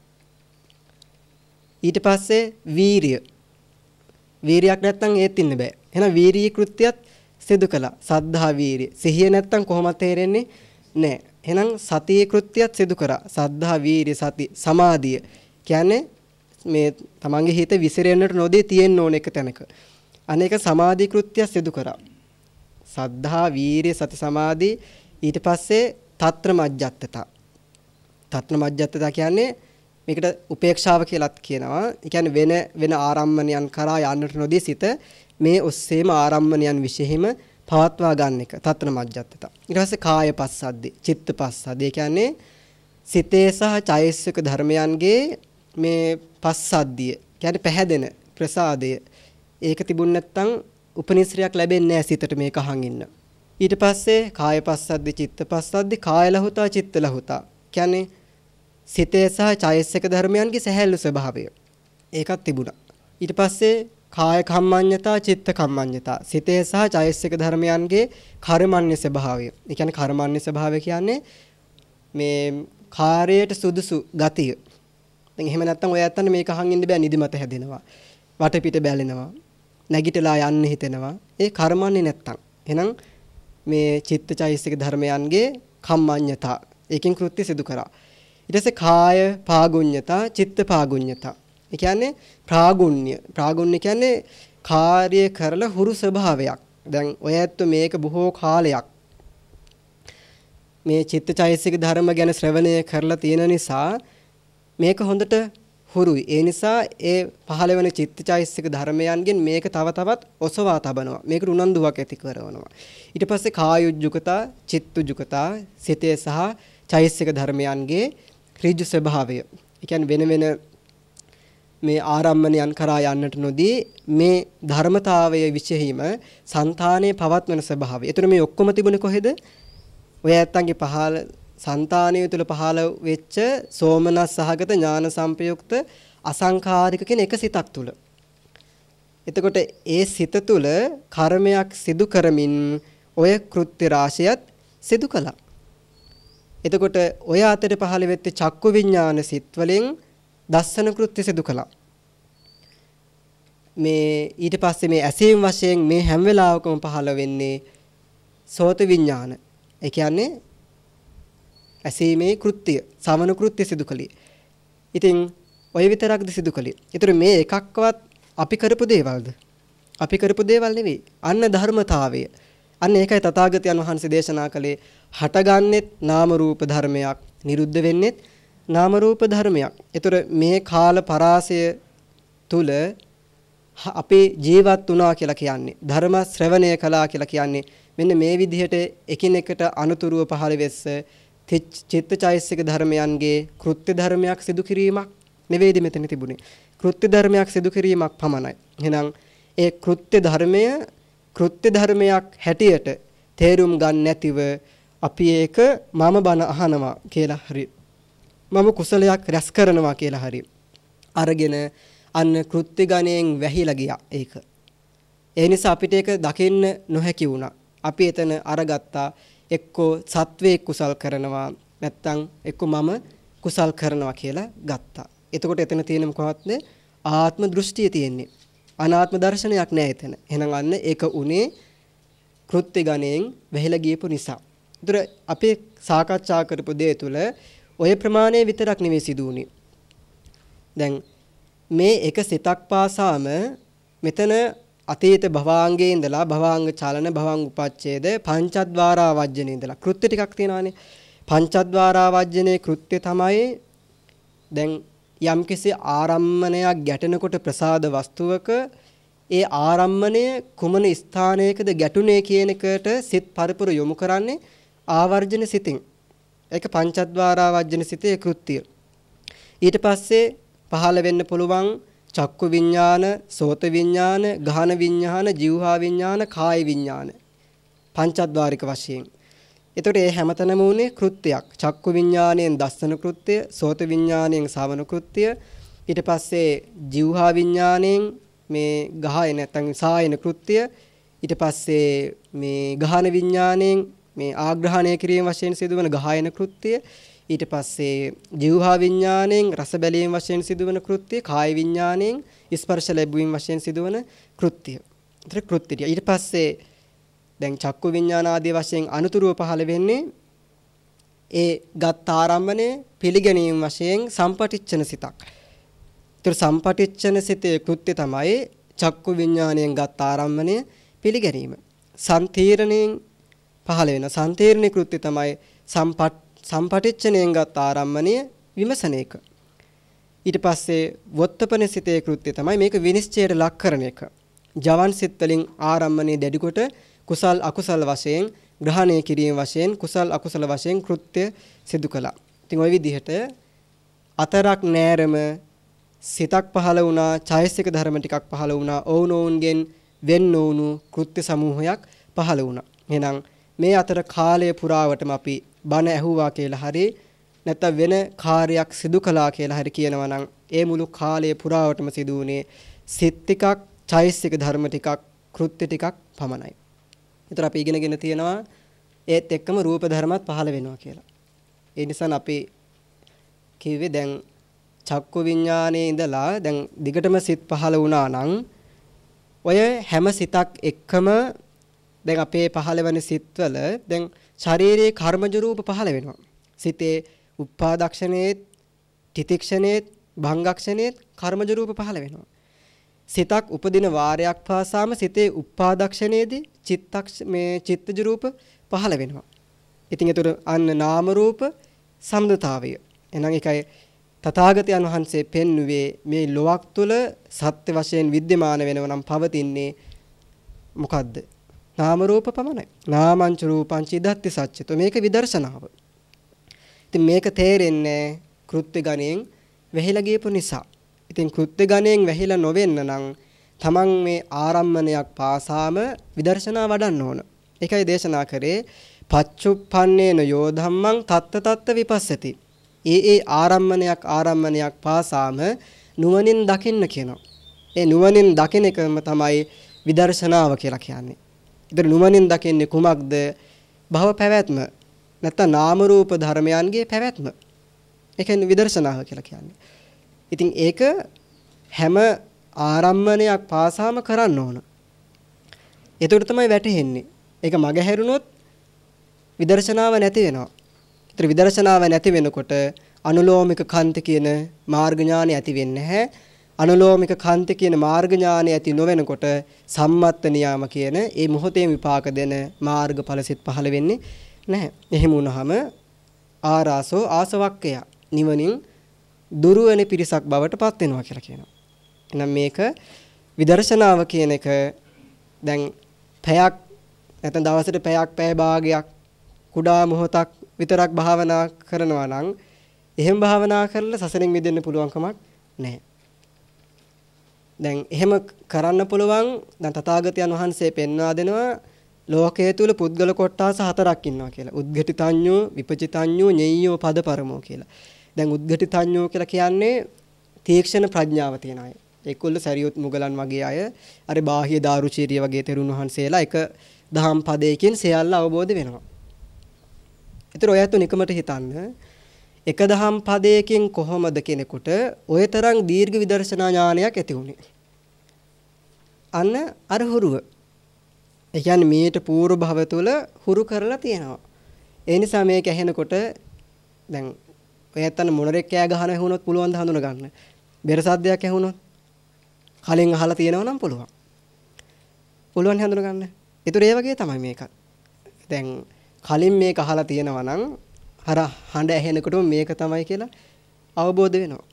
B: ඊට පස්සේ වීරිය. වීරියක් නැත්තම් ඒත් ඉන්න බෑ. එහෙනම් වීරිය කෘත්‍යයත් සිදු කළා. සද්ධා වීරිය. සිහිය නැත්තම් කොහොමද තේරෙන්නේ? නැහැ. එහෙනම් සතියේ කෘත්‍යයත් සිදු කරා. සද්ධා වීරිය සති සමාධිය. කියන්නේ මේ තමන්ගේ හිත විසිරෙන්නට නොදී තියෙන්න ඕන එක තැනක. අනේක සමාධි කෘත්‍ය සිදු කරා. සද්ධා වීරිය සති සමාධි ඊට පස්සේ తත්‍ර මජ්ජත්තතා. తත්‍ර මජ්ජත්තතා කියන්නේ මේකට උපේක්ෂාව කියලාත් කියනවා. ඒ කියන්නේ වෙන වෙන ආරම්මණයන් කරා යන්නට නොදී සිත මේ ඔස්සේම ආරම්මණයන් විශේෂෙම පවත්වා ගන්න එක. తත්‍ර මජ්ජත්තතා. ඊට පස්සේ කාය පස්සද්දි, චිත්ත පස්සද්දි. ඒ කියන්නේ සිතේ සහ චෛසික ධර්මයන්ගේ මේ පස්සද්ධිය කියන්නේ පැහැදෙන ප්‍රසාදය ඒක තිබුණ නැත්නම් උපනිශ්‍රයක් ලැබෙන්නේ නැහැ සිතට මේක අහන් ඉන්න. ඊට පස්සේ කාය පස්සද්ධි චිත්ත පස්සද්ධි කාය ලහුතා චිත්ත ලහුතා. කියන්නේ සිතේ සහ චෛසික ධර්මයන්ගේ සැහැල්ලු ස්වභාවය. ඒකත් තිබුණා. ඊට පස්සේ කාය කම්මඤ්ඤතා චිත්ත කම්මඤ්ඤතා සිතේ සහ චෛසික ධර්මයන්ගේ කර්මන්නේ ස්වභාවය. ඒ කියන්නේ කර්මන්නේ ස්වභාවය කියන්නේ මේ කාර්යයට සුදුසු ගතිය. දැන් එහෙම නැත්නම් ඔය ඇත්තන්ට මේක අහන් ඉන්න බෑ නිදිමත හැදෙනවා. වටපිට බැලෙනවා. නැගිටලා යන්න හිතෙනවා. ඒ කර්මන්නේ නැත්තම්. එහෙනම් මේ චිත්තචෛසික ධර්මයන්ගේ කම්මඤ්ඤතා ඒකෙන් කෘත්‍ය සිදු කරා. ඊට පස්සේ කාය පාගුඤ්ඤතා චිත්ත පාගුඤ්ඤතා. ඒ කියන්නේ ප්‍රාගුණ්‍ය. ප්‍රාගුණ්‍ය කියන්නේ කාර්ය කරලා හුරු ස්වභාවයක්. දැන් ඔය ඇත්ත මේක බොහෝ කාලයක් මේ චිත්තචෛසික ධර්ම ගැන ශ්‍රවණය කරලා තියෙන නිසා මේක හොඳට හුරුයි. ඒ නිසා ඒ පහළ වෙන චිත්තචෛසික ධර්මයන්ගෙන් මේක තව තවත් ඔසවා තබනවා. මේකට උනන්දුවක් ඇති කරනවා. ඊට පස්සේ කායුජ්ජුකතා, චිත්තුජ්ජුකතා, සිතේ සහ චෛසික ධර්මයන්ගේ ඍජු ස්වභාවය. ඒ කියන්නේ වෙන වෙන මේ ආරම්මණයන් කරා යන්නට නොදී මේ ධර්මතාවය විශේෂීම సంతානයේ පවත්වන ස්වභාවය. එතන මේ ඔක්කොම තිබුණේ කොහෙද? ඔය ඇත්තන්ගේ පහළ సంతානය තුළ පහළ වෙච්ච සෝමනස් සහගත ඥාන සංපයුක්ත අසංකාරික කියන එක සිතක් තුළ. එතකොට ඒ සිත තුළ කර්මයක් සිදු කරමින් ඔය කෘත්‍ය රාශියත් සිදු කළා. එතකොට ඔය අතර පහළ වෙච්ච චක්කු විඥාන සිත් වලින් දස්සන කෘත්‍ය සිදු කළා. මේ ඊට පස්සේ මේ ඇසීම් වශයෙන් මේ හැම වෙලාවකම පහළ වෙන්නේ සෝත විඥාන. ඒ කියන්නේ ඇසීමේ කෘත්‍ය, සමන කෘත්‍ය සිදු කළේ. ඉතින් ඔය විතරක්ද සිදු කළේ. ඒතර මේ එකක්වත් අපි කරපු දේවල්ද? අපි කරපු දේවල් නෙවෙයි. අන්න ධර්මතාවය. අන්න ඒකයි තථාගතයන් වහන්සේ දේශනා කළේ හටගන්නෙත් නාම රූප ධර්මයක්, නිරුද්ධ වෙන්නෙත් නාම රූප ධර්මයක්. ඒතර මේ කාල පරාසය තුල අපේ ජීවත් වුණා කියලා කියන්නේ ධර්ම ශ්‍රවණය කළා කියලා කියන්නේ මෙන්න මේ විදිහට එකිනෙකට අනුතුරුව පහළ වෙස්ස චිත්තචෛසික ධර්මයන්ගේ කෘත්‍ය ධර්මයක් සිදු කිරීමක් නෙවෙයිද මෙතන තිබුණේ. කෘත්‍ය ධර්මයක් සිදු කිරීමක් පමණයි. එහෙනම් ඒ කෘත්‍ය ධර්මය කෘත්‍ය ධර්මයක් හැටියට තේරුම් ගන්න නැතිව අපි ඒක මම බන අහනවා කියලා හරි මම කුසලයක් රැස් කරනවා කියලා හරි අරගෙන අන්න කෘත්‍ය ගණයෙන් වැහිලා ගියා ඒක. ඒ නිසා අපිට ඒක දකින්න නොහැකි වුණා. අපි එතන අරගත්තා එක්කෝ සත්වයේ කුසල් කරනවා නැත්තම් එක්කෝ මම කුසල් කරනවා කියලා ගත්තා. එතකොට එතන තියෙන මොකක්ද? ආත්ම දෘෂ්ටිය තියෙන්නේ. අනාත්ම දර්ශනයක් නෑ එතන. එහෙනම් අන්න ඒක උනේ කෘත්‍ය ගණයෙන් වැහිලා ගියපු නිසා. ඒතර අපේ සාකච්ඡා කරපු දේ තුල ඔය ප්‍රමාණය විතරක් නෙවෙයි සිදු වුනේ. දැන් මේ එක සිතක් පාසාම මෙතන අතීත භවාංගයේ ඉඳලා භවාංග චලන භවාංග උපච්ඡේද පංචද්වාරා වජ්ජනේ ඉඳලා කෘත්‍ය ටිකක් තියෙනවානේ. පංචද්වාරා වජ්ජනේ කෘත්‍ය තමයි දැන් යම්කිසි ආරම්මණයක් ගැටෙනකොට ප්‍රසාද වස්තුවක ඒ ආරම්මණය කුමන ස්ථානයකද ගැටුනේ කියන එකට සිත් පරිපුර යොමු කරන්නේ ආවර්ජන සිතින්. ඒක පංචද්වාරා වජ්ජන සිතේ කෘත්‍යය. ඊට පස්සේ පහළ වෙන්න පුළුවන් චක්කු විඥාන, සෝත විඥාන, ගහන විඥාන, જીවහා විඥාන, කාය විඥාන. පංචද්වාරික වශයෙන්. එතකොට මේ හැමතැනම උනේ කෘත්‍යයක්. චක්කු විඥාණයෙන් දස්සන කෘත්‍ය, සෝත විඥාණයෙන් ශාවන කෘත්‍ය, ඊට පස්සේ જીවහා විඥාණයෙන් මේ ගහය නැත්නම් සායන කෘත්‍ය, ඊට පස්සේ මේ ගහන විඥාණයෙන් මේ ආග්‍රහණය කිරීම වශයෙන් සිදුවන ගායන කෘත්‍ය ඊට පස්සේ ජීවහා විඥාණයෙන් රස බැලීම වශයෙන් සිදුවන කෘත්‍ය කාය විඥාණයෙන් ස්පර්ශ ලැබීම වශයෙන් සිදුවන කෘත්‍ය. ඒතර කෘත්‍ය ඊට පස්සේ දැන් චක්කු විඥාන ආදී වශයෙන් අනුතුරුව පහළ වෙන්නේ ඒ ගත් ආරම්භනේ පිළිගැනීම වශයෙන් සම්පටිච්ඡන සිතක්. ඒතර සම්පටිච්ඡන සිතේ කෘත්‍ය තමයි චක්කු විඥාණයෙන් ගත් ආරම්භණය පිළිගැනීම. සම්තීරණයෙන් පහළ වෙන සම්තේරණී කෘත්‍ය තමයි සම්පත් සම්පටිච්ඡණයෙන් ගත් ආරම්මණය විමසන එක. ඊට පස්සේ වොත්තපන සිතේ කෘත්‍ය තමයි මේක විනිශ්චයට ලක් කරන එක. ජවන් සිත් වලින් ආරම්මණය දැඩි කොට කුසල් අකුසල් වශයෙන් ග්‍රහණය කිරීම වශයෙන් කුසල් අකුසල වශයෙන් කෘත්‍ය සිදු කළා. ඉතින් ওই විදිහට අතරක් නෑරම සිතක් පහළ වුණා, චෛසික ධර්ම ටිකක් පහළ වුණා, ඔවුනොවුන්ගෙන් වෙන් නොවුණු කෘත්‍ය සමූහයක් පහළ වුණා. එහෙනම් මේ අතර කාලය පුරාවටම අපි බණ ඇහුවා කියලා හරි නැත්නම් වෙන කාර්යයක් සිදු කළා කියලා හරි කියනවා නම් ඒ මුළු කාලය පුරාවටම සිදු වුණේ සිත් ටිකක්, චෛසික ධර්ම ටිකක්, කෘත්‍ය ටිකක් පමණයි. ඒතර අපි ඉගෙනගෙන තියෙනවා ඒත් එක්කම රූප ධර්මات පහළ වෙනවා කියලා. ඒ නිසා අපි කිව්වේ දැන් චක්කු විඥානයේ ඉඳලා දැන් දිගටම සිත් පහළ වුණා නම් ඔය හැම සිතක් එක්කම දැන් අපේ පහළ වෙන සිත්වල දැන් ශාරීරියේ කර්මජ රූප පහළ වෙනවා. සිතේ උපාදක්ෂණේත්, තිතික්ෂණේත්, භංගක්ෂණේත් කර්මජ රූප පහළ වෙනවා. සිතක් උපදින වාරයක් පාසාම සිතේ උපාදක්ෂණයේදී චිත්තක්ෂ මේ චිත්තජ රූප පහළ වෙනවා. ඉතින් ඒතර අන්න නාම රූප සම්දතාවය. එහෙනම් ඒකයි තථාගතයන් වහන්සේ පෙන්වුවේ මේ ලොවක් තුල සත්‍ය වශයෙන් विद्यमान වෙනව නම් පවතින්නේ මොකද්ද? නාම රූප පමණයි. නාමංච රූපංච ඉදත්ති සත්‍යතෝ මේක විදර්ශනාව. ඉතින් මේක තේරෙන්නේ කෘත්‍ය ගණයෙන් වැහිලා ගියපු නිසා. ඉතින් කෘත්‍ය ගණයෙන් වැහිලා නොවෙන්න නම් තමන් මේ ආරම්මණයක් පාසාම විදර්ශනා වඩන්න ඕන. ඒකයි දේශනා කරේ පච්චුප්පන්නේන යෝ ධම්මං තත්ත තත්ත විපස්සති. ඒ ඒ ආරම්මණයක් ආරම්මණයක් පාසාම නුවණින් දකින්න කියනවා. ඒ නුවණින් දකින එකම තමයි විදර්ශනාව කියලා කියන්නේ. ඉතින් නුවණින් දකින්නේ කුමක්ද? භව පැවැත්ම. නැත්නම් නාම රූප ධර්මයන්ගේ පැවැත්ම. ඒ කියන්නේ විදර්ශනාව කියලා කියන්නේ. ඉතින් ඒක හැම ආරම්මණයක් පාසාම කරන්න ඕන. එතකොට තමයි වැටහෙන්නේ. ඒක මග හැරුණොත් විදර්ශනාව නැති වෙනවා. ඒතර විදර්ශනාව නැති වෙනකොට අනුලෝමික කන්ති කියන මාර්ග ඥානය ඇති වෙන්නේ නැහැ. අනුලෝමික කාන්ති කියන මාර්ග ඥානය ඇති නොවෙනකොට සම්මත්ත නියාම කියන ඒ මොහොතේ විපාක දෙන මාර්ගඵල සිත් පහළ වෙන්නේ නැහැ. එහෙම වුණාම ආරාසෝ ආසවක්කය නිවනින් දුරවන පිරිසක් බවට පත් වෙනවා කියලා කියනවා. එහෙනම් මේක විදර්ශනාව කියන එක දැන් පැයක් නැත්නම් දවසට පැයක් පැය භාගයක් කුඩා මොහොතක් විතරක් භාවනා කරනවා නම් එහෙම භාවනා කරලා සසරෙන් මිදෙන්න පුළුවන් කමක් නැහැ. දැන් එහෙම කරන්න පුළුවන් දැන් තථාගතයන් වහන්සේ පෙන්වා දෙනවා ලෝකයේ තුල පුද්ගල කොට්ටාස හතරක් ඉන්නවා කියලා. උද්ඝටිතඤ්ඤෝ, විපචිතඤ්ඤෝ, ඤෙය්‍යෝ පදපරමෝ කියලා. දැන් උද්ඝටිතඤ්ඤෝ කියලා කියන්නේ තීක්ෂණ ප්‍රඥාව තියන අය. ඒකුල්ල සරියුත් මුගලන් වගේ අය අර බාහ්‍ය දාරුචීරිය වගේ තෙරුන් වහන්සේලා එක දහම් පදයකින් සියල්ල අවබෝධ වෙනවා. ඒතර ඔය ඇත්ත නිකමට හිතන්න එක දහම් පදයකින් කොහොමද කෙනෙකුට ඔය තරම් දීර්ඝ විදර්ශනා ඥානයක් ඇති වුනේ? අන්න අර හුරුව. ඒ කියන්නේ මේට පූර්ව භව තුළ හුරු කරලා තියෙනවා. ඒ නිසා මේක ඇහෙනකොට දැන් ඔය ඇත්තන මොනරෙක් කෑ ගහන ඇහුනොත් පුළුවන් ද හඳුන ගන්න. බෙර සද්දයක් ඇහුනොත් කලින් අහලා තියෙනවා නම් පුළුවන්. පුළුවන් හඳුන ගන්න. ඒතර ඒ වගේ තමයි මේක. දැන් කලින් මේක අහලා තියෙනවා නම් අර හඬ ඇහෙනකොටම මේක තමයි කියලා අවබෝධ වෙනවා.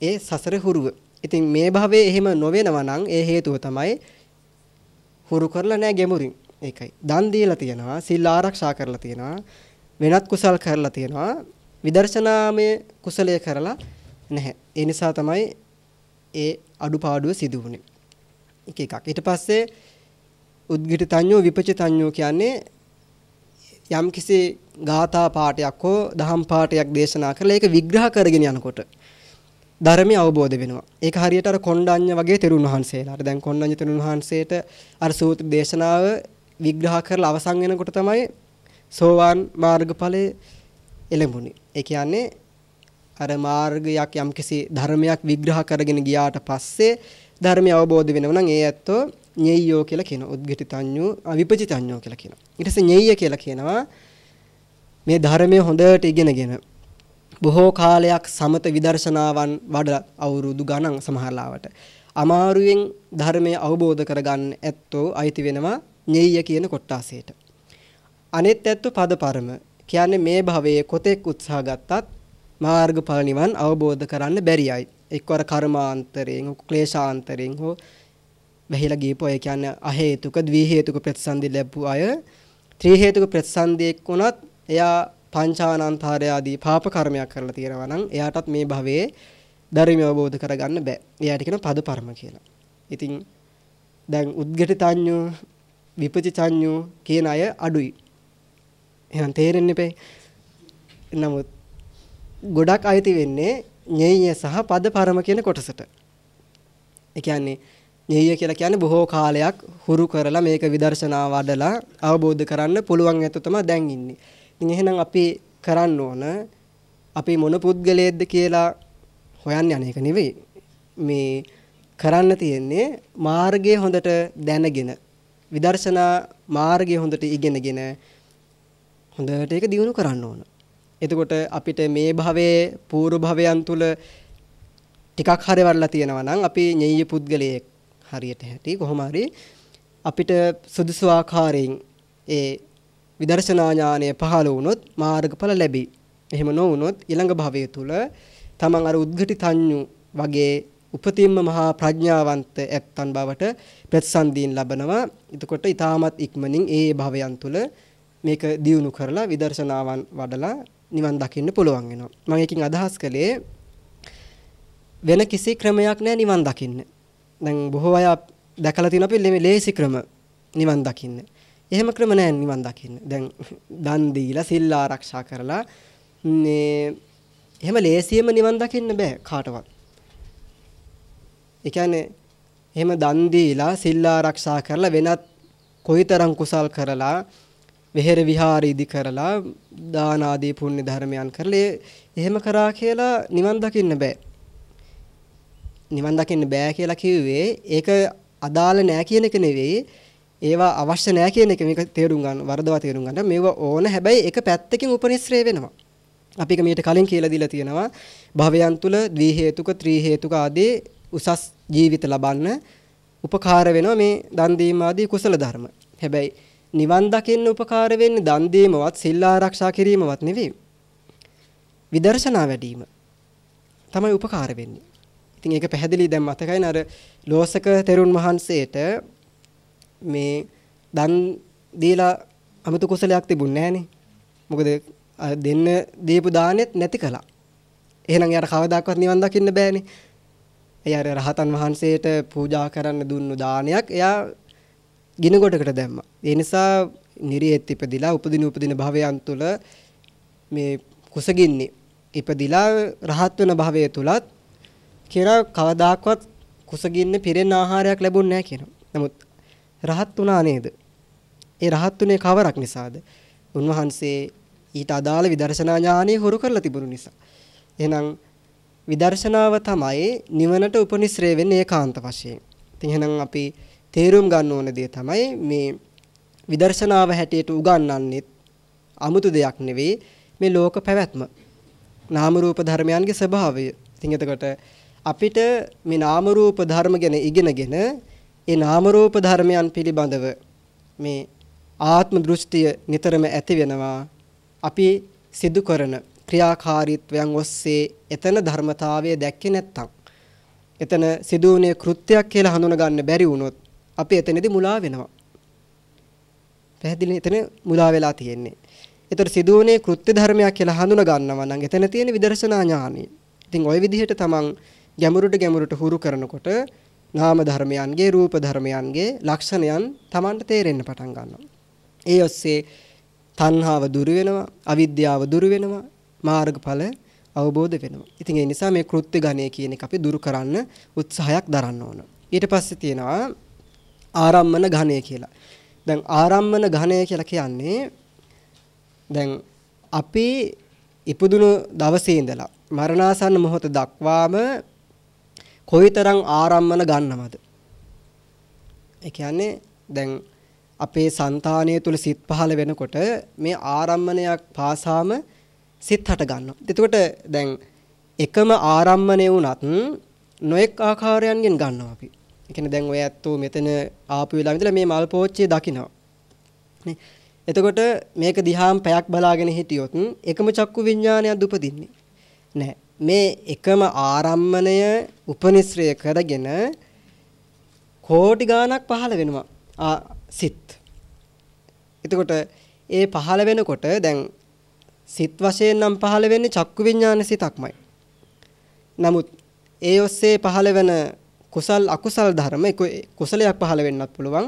B: ඒ සසර හුරුව. ඉතින් මේ භවයේ එහෙම නොවෙනවා නම් ඒ හේතුව තමයි හුරු කරලා නැහැ ගැඹුරින්. ඒකයි. දන් දීලා තියෙනවා, සිල් ආරක්ෂා කරලා තියෙනවා, වෙනත් කුසල් කරලා තියෙනවා, විදර්ශනාමය කුසලයේ කරලා නැහැ. ඒ නිසා තමයි ඒ අඩුපාඩුව සිදු වුනේ. එක එකක්. ඊට පස්සේ උද්ගිත තඤ්ඤෝ විපච තඤ්ඤෝ කියන්නේ යම් කිසි ගාථා පාඨයක් හෝ දහම් පාඨයක් දේශනා කරලා ඒක විග්‍රහ කරගෙන යනකොට ධර්මය අවබෝධ වෙනවා. ඒක හරියට අර කොණ්ඩඤ්ඤ වගේ තෙරුන් වහන්සේලාට. දැන් කොණ්ඩඤ්ඤ තෙරුන් වහන්සේට අර සූත්‍ර දේශනාව විග්‍රහ කරලා අවසන් වෙනකොට තමයි සෝවාන් මාර්ගඵලයේ එළඹුණේ. ඒ කියන්නේ අර මාර්ගයක් යම්කිසි ධර්මයක් විග්‍රහ කරගෙන ගියාට පස්සේ ධර්මය අවබෝධ වෙනව නම් ඒ ඇත්තෝ ඤෙය්‍යෝ කියලා කියනවා. උද්ගිතිතඤ්ඤෝ අවිපචිතඤ්ඤෝ කියලා කියනවා. ඊට පස්සේ ඤෙය්‍ය කියලා කියනවා මේ ධර්මයේ හොඳට ඉගෙනගෙන බොහෝ කාලයක් සමත විදර්ශනාවන් වඩ අවුරුදු ගණන් සමහරලාවට අමාරුවෙන් ධර්මය අවබෝධ කරගන්න ඇත්තෝ අයිති වෙනවා ඤෙය්‍ය කියන කොට්ටාසයට. අනෙත් ඇත්තෝ පදපරම කියන්නේ මේ භවයේ කොතෙක් උත්සාහ ගත්තත් මාර්ගඵල නිවන් අවබෝධ කරන්න බැරියයි. එක්වර කර්මාන්තරයෙන් ක්ලේශාන්තරයෙන් හෝ වැහිලා ගියපෝ ඒ කියන්නේ අ හේතුක ද්වි හේතුක ප්‍රතිසන්දි ලැබු අය ත්‍රි හේතුක ප්‍රතිසන්දියක් වුණත් එයා පංචානන්තරය ආදී පාප කර්මයක් කරලා තියෙනවා නම් එයාටත් මේ භවයේ ධර්මය අවබෝධ කරගන්න බෑ. එයාට කියන පද පරම කියලා. ඉතින් දැන් උද්ගටිතඤ්ඤෝ විපචිතඤ්ඤෝ කියන අය අඩුයි. එහෙනම් තේරෙන්නේ නැහැ. නමුත් ගොඩක් අයිති වෙන්නේ ඤෙය්‍ය සහ පද පරම කියන කොටසට. ඒ කියන්නේ ඤෙය්‍ය කියලා කියන්නේ බොහෝ කාලයක් හුරු කරලා මේක විදර්ශනා වඩලා අවබෝධ කරන්න පුළුවන් ඇත්ත තමයි දැන් ඉන්නේ. ඉතින් එහෙනම් අපි කරන්න ඕන අපි මොන පුද්ගලයෙක්ද කියලා හොයන්න යන එක නෙවෙයි. මේ කරන්න තියෙන්නේ මාර්ගය හොඳට දැනගෙන විදර්ශනා මාර්ගය හොඳට ඉගෙනගෙන හොඳට ඒක දියුණු කරන්න ඕන. එතකොට අපිට මේ භවයේ పూర్ව භවයන් තුල ටිකක් හරි වරලා තියෙනවා නම් අපි ඤෙය්‍ය පුද්ගලයෙක් හරියට හැටි කොහොම හරි අපිට සුදුසු ආකාරයෙන් ඒ විදර්ශනා ඥානය පහළ වුණොත් මාර්ගඵල ලැබෙයි. එහෙම නොවුනොත් ඊළඟ භවය තුල තමන් අර උද්ඝටි තඤ්ඤු වගේ උපතින්ම මහා ප්‍රඥාවන්ත ඇත්තන් බවට ප්‍රතිසන්දීන් ලබනවා. එතකොට ඊටමත් ඉක්මනින් ඒ භවයන් තුල මේක දියුණු කරලා විදර්ශනාවන් වඩලා නිවන් දකින්න පුළුවන් වෙනවා. මම එකකින් අදහස් කළේ වෙන කිසි ක්‍රමයක් නැහැ නිවන් දකින්න. දැන් බොහෝ අය දැකලා තියෙන අපි ලේසි ක්‍රම නිවන් දකින්න. එහෙම ක්‍රම නැහැ නිවන් දකින්න. දැන් දන් දීලා සිල් ආරක්ෂා කරලා මේ එහෙම ලේසියෙම නිවන් දකින්න බෑ කාටවත්. ඒ කියන්නේ එහෙම දන් දීලා සිල් ආරක්ෂා කරලා වෙනත් කොයිතරම් කුසල් කරලා විහෙර විහාර ඉදි කරලා දාන ආදී පුණ්‍ය ධර්මයන් කරලා එහෙම කරා කියලා නිවන් දකින්න බෑ. නිවන් දකින්න බෑ කියලා කිව්වේ ඒක අදාළ නෑ කියන එක නෙවෙයි. ඒවා අවශ්‍ය නෑ කියන එක මේක තේරුම් ගන්න වරදවා තේරුම් ගන්න. මේවා ඕන හැබැයි එක පැත්තකින් උපනිශ්‍රේ වෙනවා. අපි මේක මීට කලින් කියලා දීලා තියෙනවා. භවයන් තුල ද්වි හේතුක, ත්‍රි හේතුක ආදී උසස් ජීවිත ලබන්න උපකාර වෙනවා මේ දන් දීම ආදී කුසල ධර්ම. හැබැයි නිවන් දකින්න උපකාර වෙන්නේ දන් දීමවත් සිල් ආරක්ෂා කිරීමවත් නෙවෙයි. විදර්ශනා වැඩිම තමයි උපකාර වෙන්නේ. ඉතින් ඒක පැහැදිලි දැන් මතකයි අර ලෝසක තෙරුන් වහන්සේට මේ දන් දීලා අමුතු කුසලයක් තිබුණේ නැහනේ. මොකද දෙන්න දීපු දානෙත් නැති කළා. එහෙනම් එයාට කවදාකවත් නිවන් දකින්න බෑනේ. එයා රහතන් වහන්සේට පූජා කරන්න දුන්නු දානයක් එයා ගින ගොඩකට දැම්මා. ඒ නිසා නිරියෙත් ඉපදිලා උපදින උපදින භවයන් තුල මේ කුසගින්නේ ඉපදිලා රහත් වෙන භවය තුලත් කියලා කවදාකවත් කුසගින්නේ පිරෙන ආහාරයක් ලැබුණ නැහැ කියනවා. නමුත් රහත් වුණා නේද? ඒ රහත් උනේ කවරක් නිසාද? උන්වහන්සේ ඊට අදාළ විදර්ශනා ඥානෙ හුරු කරලා තිබුණු නිසා. එහෙනම් විදර්ශනාව තමයි නිවනට උපනිශ්‍රේ වෙන්නේ ඒකාන්ත වශයෙන්. ඉතින් එහෙනම් අපි තේරුම් ගන්න ඕන දේ තමයි මේ විදර්ශනාව හැටියට උගන්වන්නේ 아무තු දෙයක් නෙවෙයි මේ ලෝක පැවැත්ම. නාම රූප ධර්මයන්ගේ ස්වභාවය. ඉතින් එතකොට අපිට මේ නාම රූප ධර්ම ගැන ඉගෙනගෙන ඒ නාම රූප ධර්මයන් පිළිබඳව මේ ආත්ම දෘෂ්ටිය නිතරම ඇති වෙනවා. අපි සිදු කරන ක්‍රියාකාරීත්වයන් ඔස්සේ එතන ධර්මතාවය දැක්කේ නැත්තම් එතන සිදුවුනේ කෘත්‍යයක් කියලා හඳුන ගන්න බැරි වුණොත් අපි එතනදී මුලා වෙනවා. පැහැදිලි එතන මුලා වෙලා තියෙන්නේ. ඒතර සිදුවුනේ කෘත්‍ය ධර්මයක් කියලා හඳුන ගන්නවා නම් එතන තියෙන විදර්ශනා ඥානෙ. ඉතින් ওই විදිහට තමන් ගැඹුරට ගැඹුරට හුරු කරනකොට නාම ධර්මයන්ගේ රූප ධර්මයන්ගේ ලක්ෂණයන් තමන්ට තේරෙන්න පටන් ගන්නවා. ඒ ඔස්සේ තණ්හාව දුරු වෙනවා, අවිද්‍යාව දුරු වෙනවා, මාර්ගඵල අවබෝධ වෙනවා. ඉතින් ඒ නිසා මේ කෘත්‍ය ගණය කියන එක අපි දුරු කරන්න උත්සාහයක් දරන්න ඕන. ඊට පස්සේ තියෙනවා ආරම්මන ඝණය කියලා. දැන් ආරම්මන ඝණය කියලා කියන්නේ දැන් අපි ඉපදුණු දවසේ ඉඳලා මරණාසන්න මොහොත දක්වාම කොයිතරම් ආරම්මන ගන්නවද? ඒ කියන්නේ දැන් අපේ సంతානය තුල සිත් පහළ වෙනකොට මේ ආරම්මණයක් පාසාම සිත් හට ගන්නවා. එතකොට දැන් එකම ආරම්මණය වුණත් නොඑක් ආකාරයන්ගෙන් ගන්නවා අපි. ඒ කියන්නේ දැන් ඔය ඇත්තෝ මෙතන ආපු වෙලාව ඉඳලා මේ මල් පෝච්චිය දකිනවා. නේ. එතකොට මේක දිහාම පැයක් බලාගෙන හිටියොත් එකම චක්කු විඥානයක් දුපදින්නේ නැහැ. මේ එකම ආරම්මණය උපනිශ්‍රය කරගෙන කෝටි ගාණක් පහළ වෙනවා. ආ සිත්. එතකොට ඒ පහළ වෙනකොට දැන් සිත් වශයෙන් නම් පහළ වෙන්නේ චක්කු විඥාන සිතක්මයි. නමුත් ඒ ඔස්සේ පහළ වෙන කුසල් අකුසල් ධර්ම කුසලයක් පහළ වෙන්නත් පුළුවන්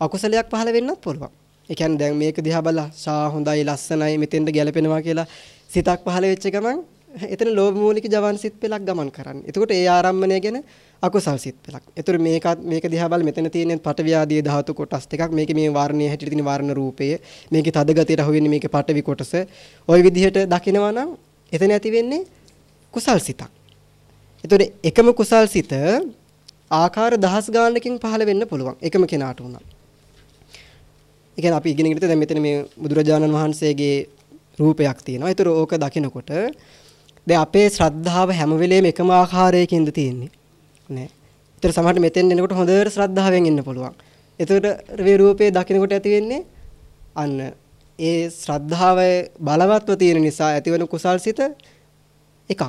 B: අකුසලයක් පහළ වෙන්නත් පුළුවන්. ඒ කියන්නේ දැන් මේක දිහා බලලා ශා හොඳයි ලස්සනයි මෙතෙන්ට ගැලපෙනවා කියලා සිතක් පහළ වෙච්ච ගමන් එතන ලෝභ මූලික ජවන් සිත් පෙලක් ගමන් කරන්නේ. එතකොට ඒ ආරම්මණය ගැන අකුසල් සිත් පෙලක්. එතකොට මේකත් මේක දිහා බල මෙතන තියෙන පටවියාදී ධාතු කොටස් ටිකක් මේකේ මේ වර්ණයේ හැටියට තියෙන වර්ණ රූපය මේකේ තද ගතියට අහු වෙන්නේ මේකේ පටවි කොටස. ওই විදිහට දකිනවා නම් එතන ඇති වෙන්නේ කුසල් සිතක්. එතකොට එකම කුසල් සිත ආකාර දහස් ගානකින් පහළ වෙන්න පුළුවන්. එකම කෙනාට උනා. ඒ කියන්නේ අපි ඉගෙන ගන්නත් දැන් මෙතන මේ බුදුරජාණන් වහන්සේගේ රූපයක් තියෙනවා. ඒතර ඕක දකිනකොට දැන් අපේ ශ්‍රද්ධාව හැම වෙලේම එකම ආකාරයකින්ද තියෙන්නේ. නෑ. ඒතර සමහරට මෙතෙන් එනකොට හොඳට ශ්‍රද්ධාවෙන් ඉන්න පුළුවන්. ඒතර මේ රූපේ දකිනකොට ඇති වෙන්නේ අන්න ඒ ශ්‍රද්ධාව බලවත්ව තියෙන නිසා ඇතිවන කුසල්සිත එකක්.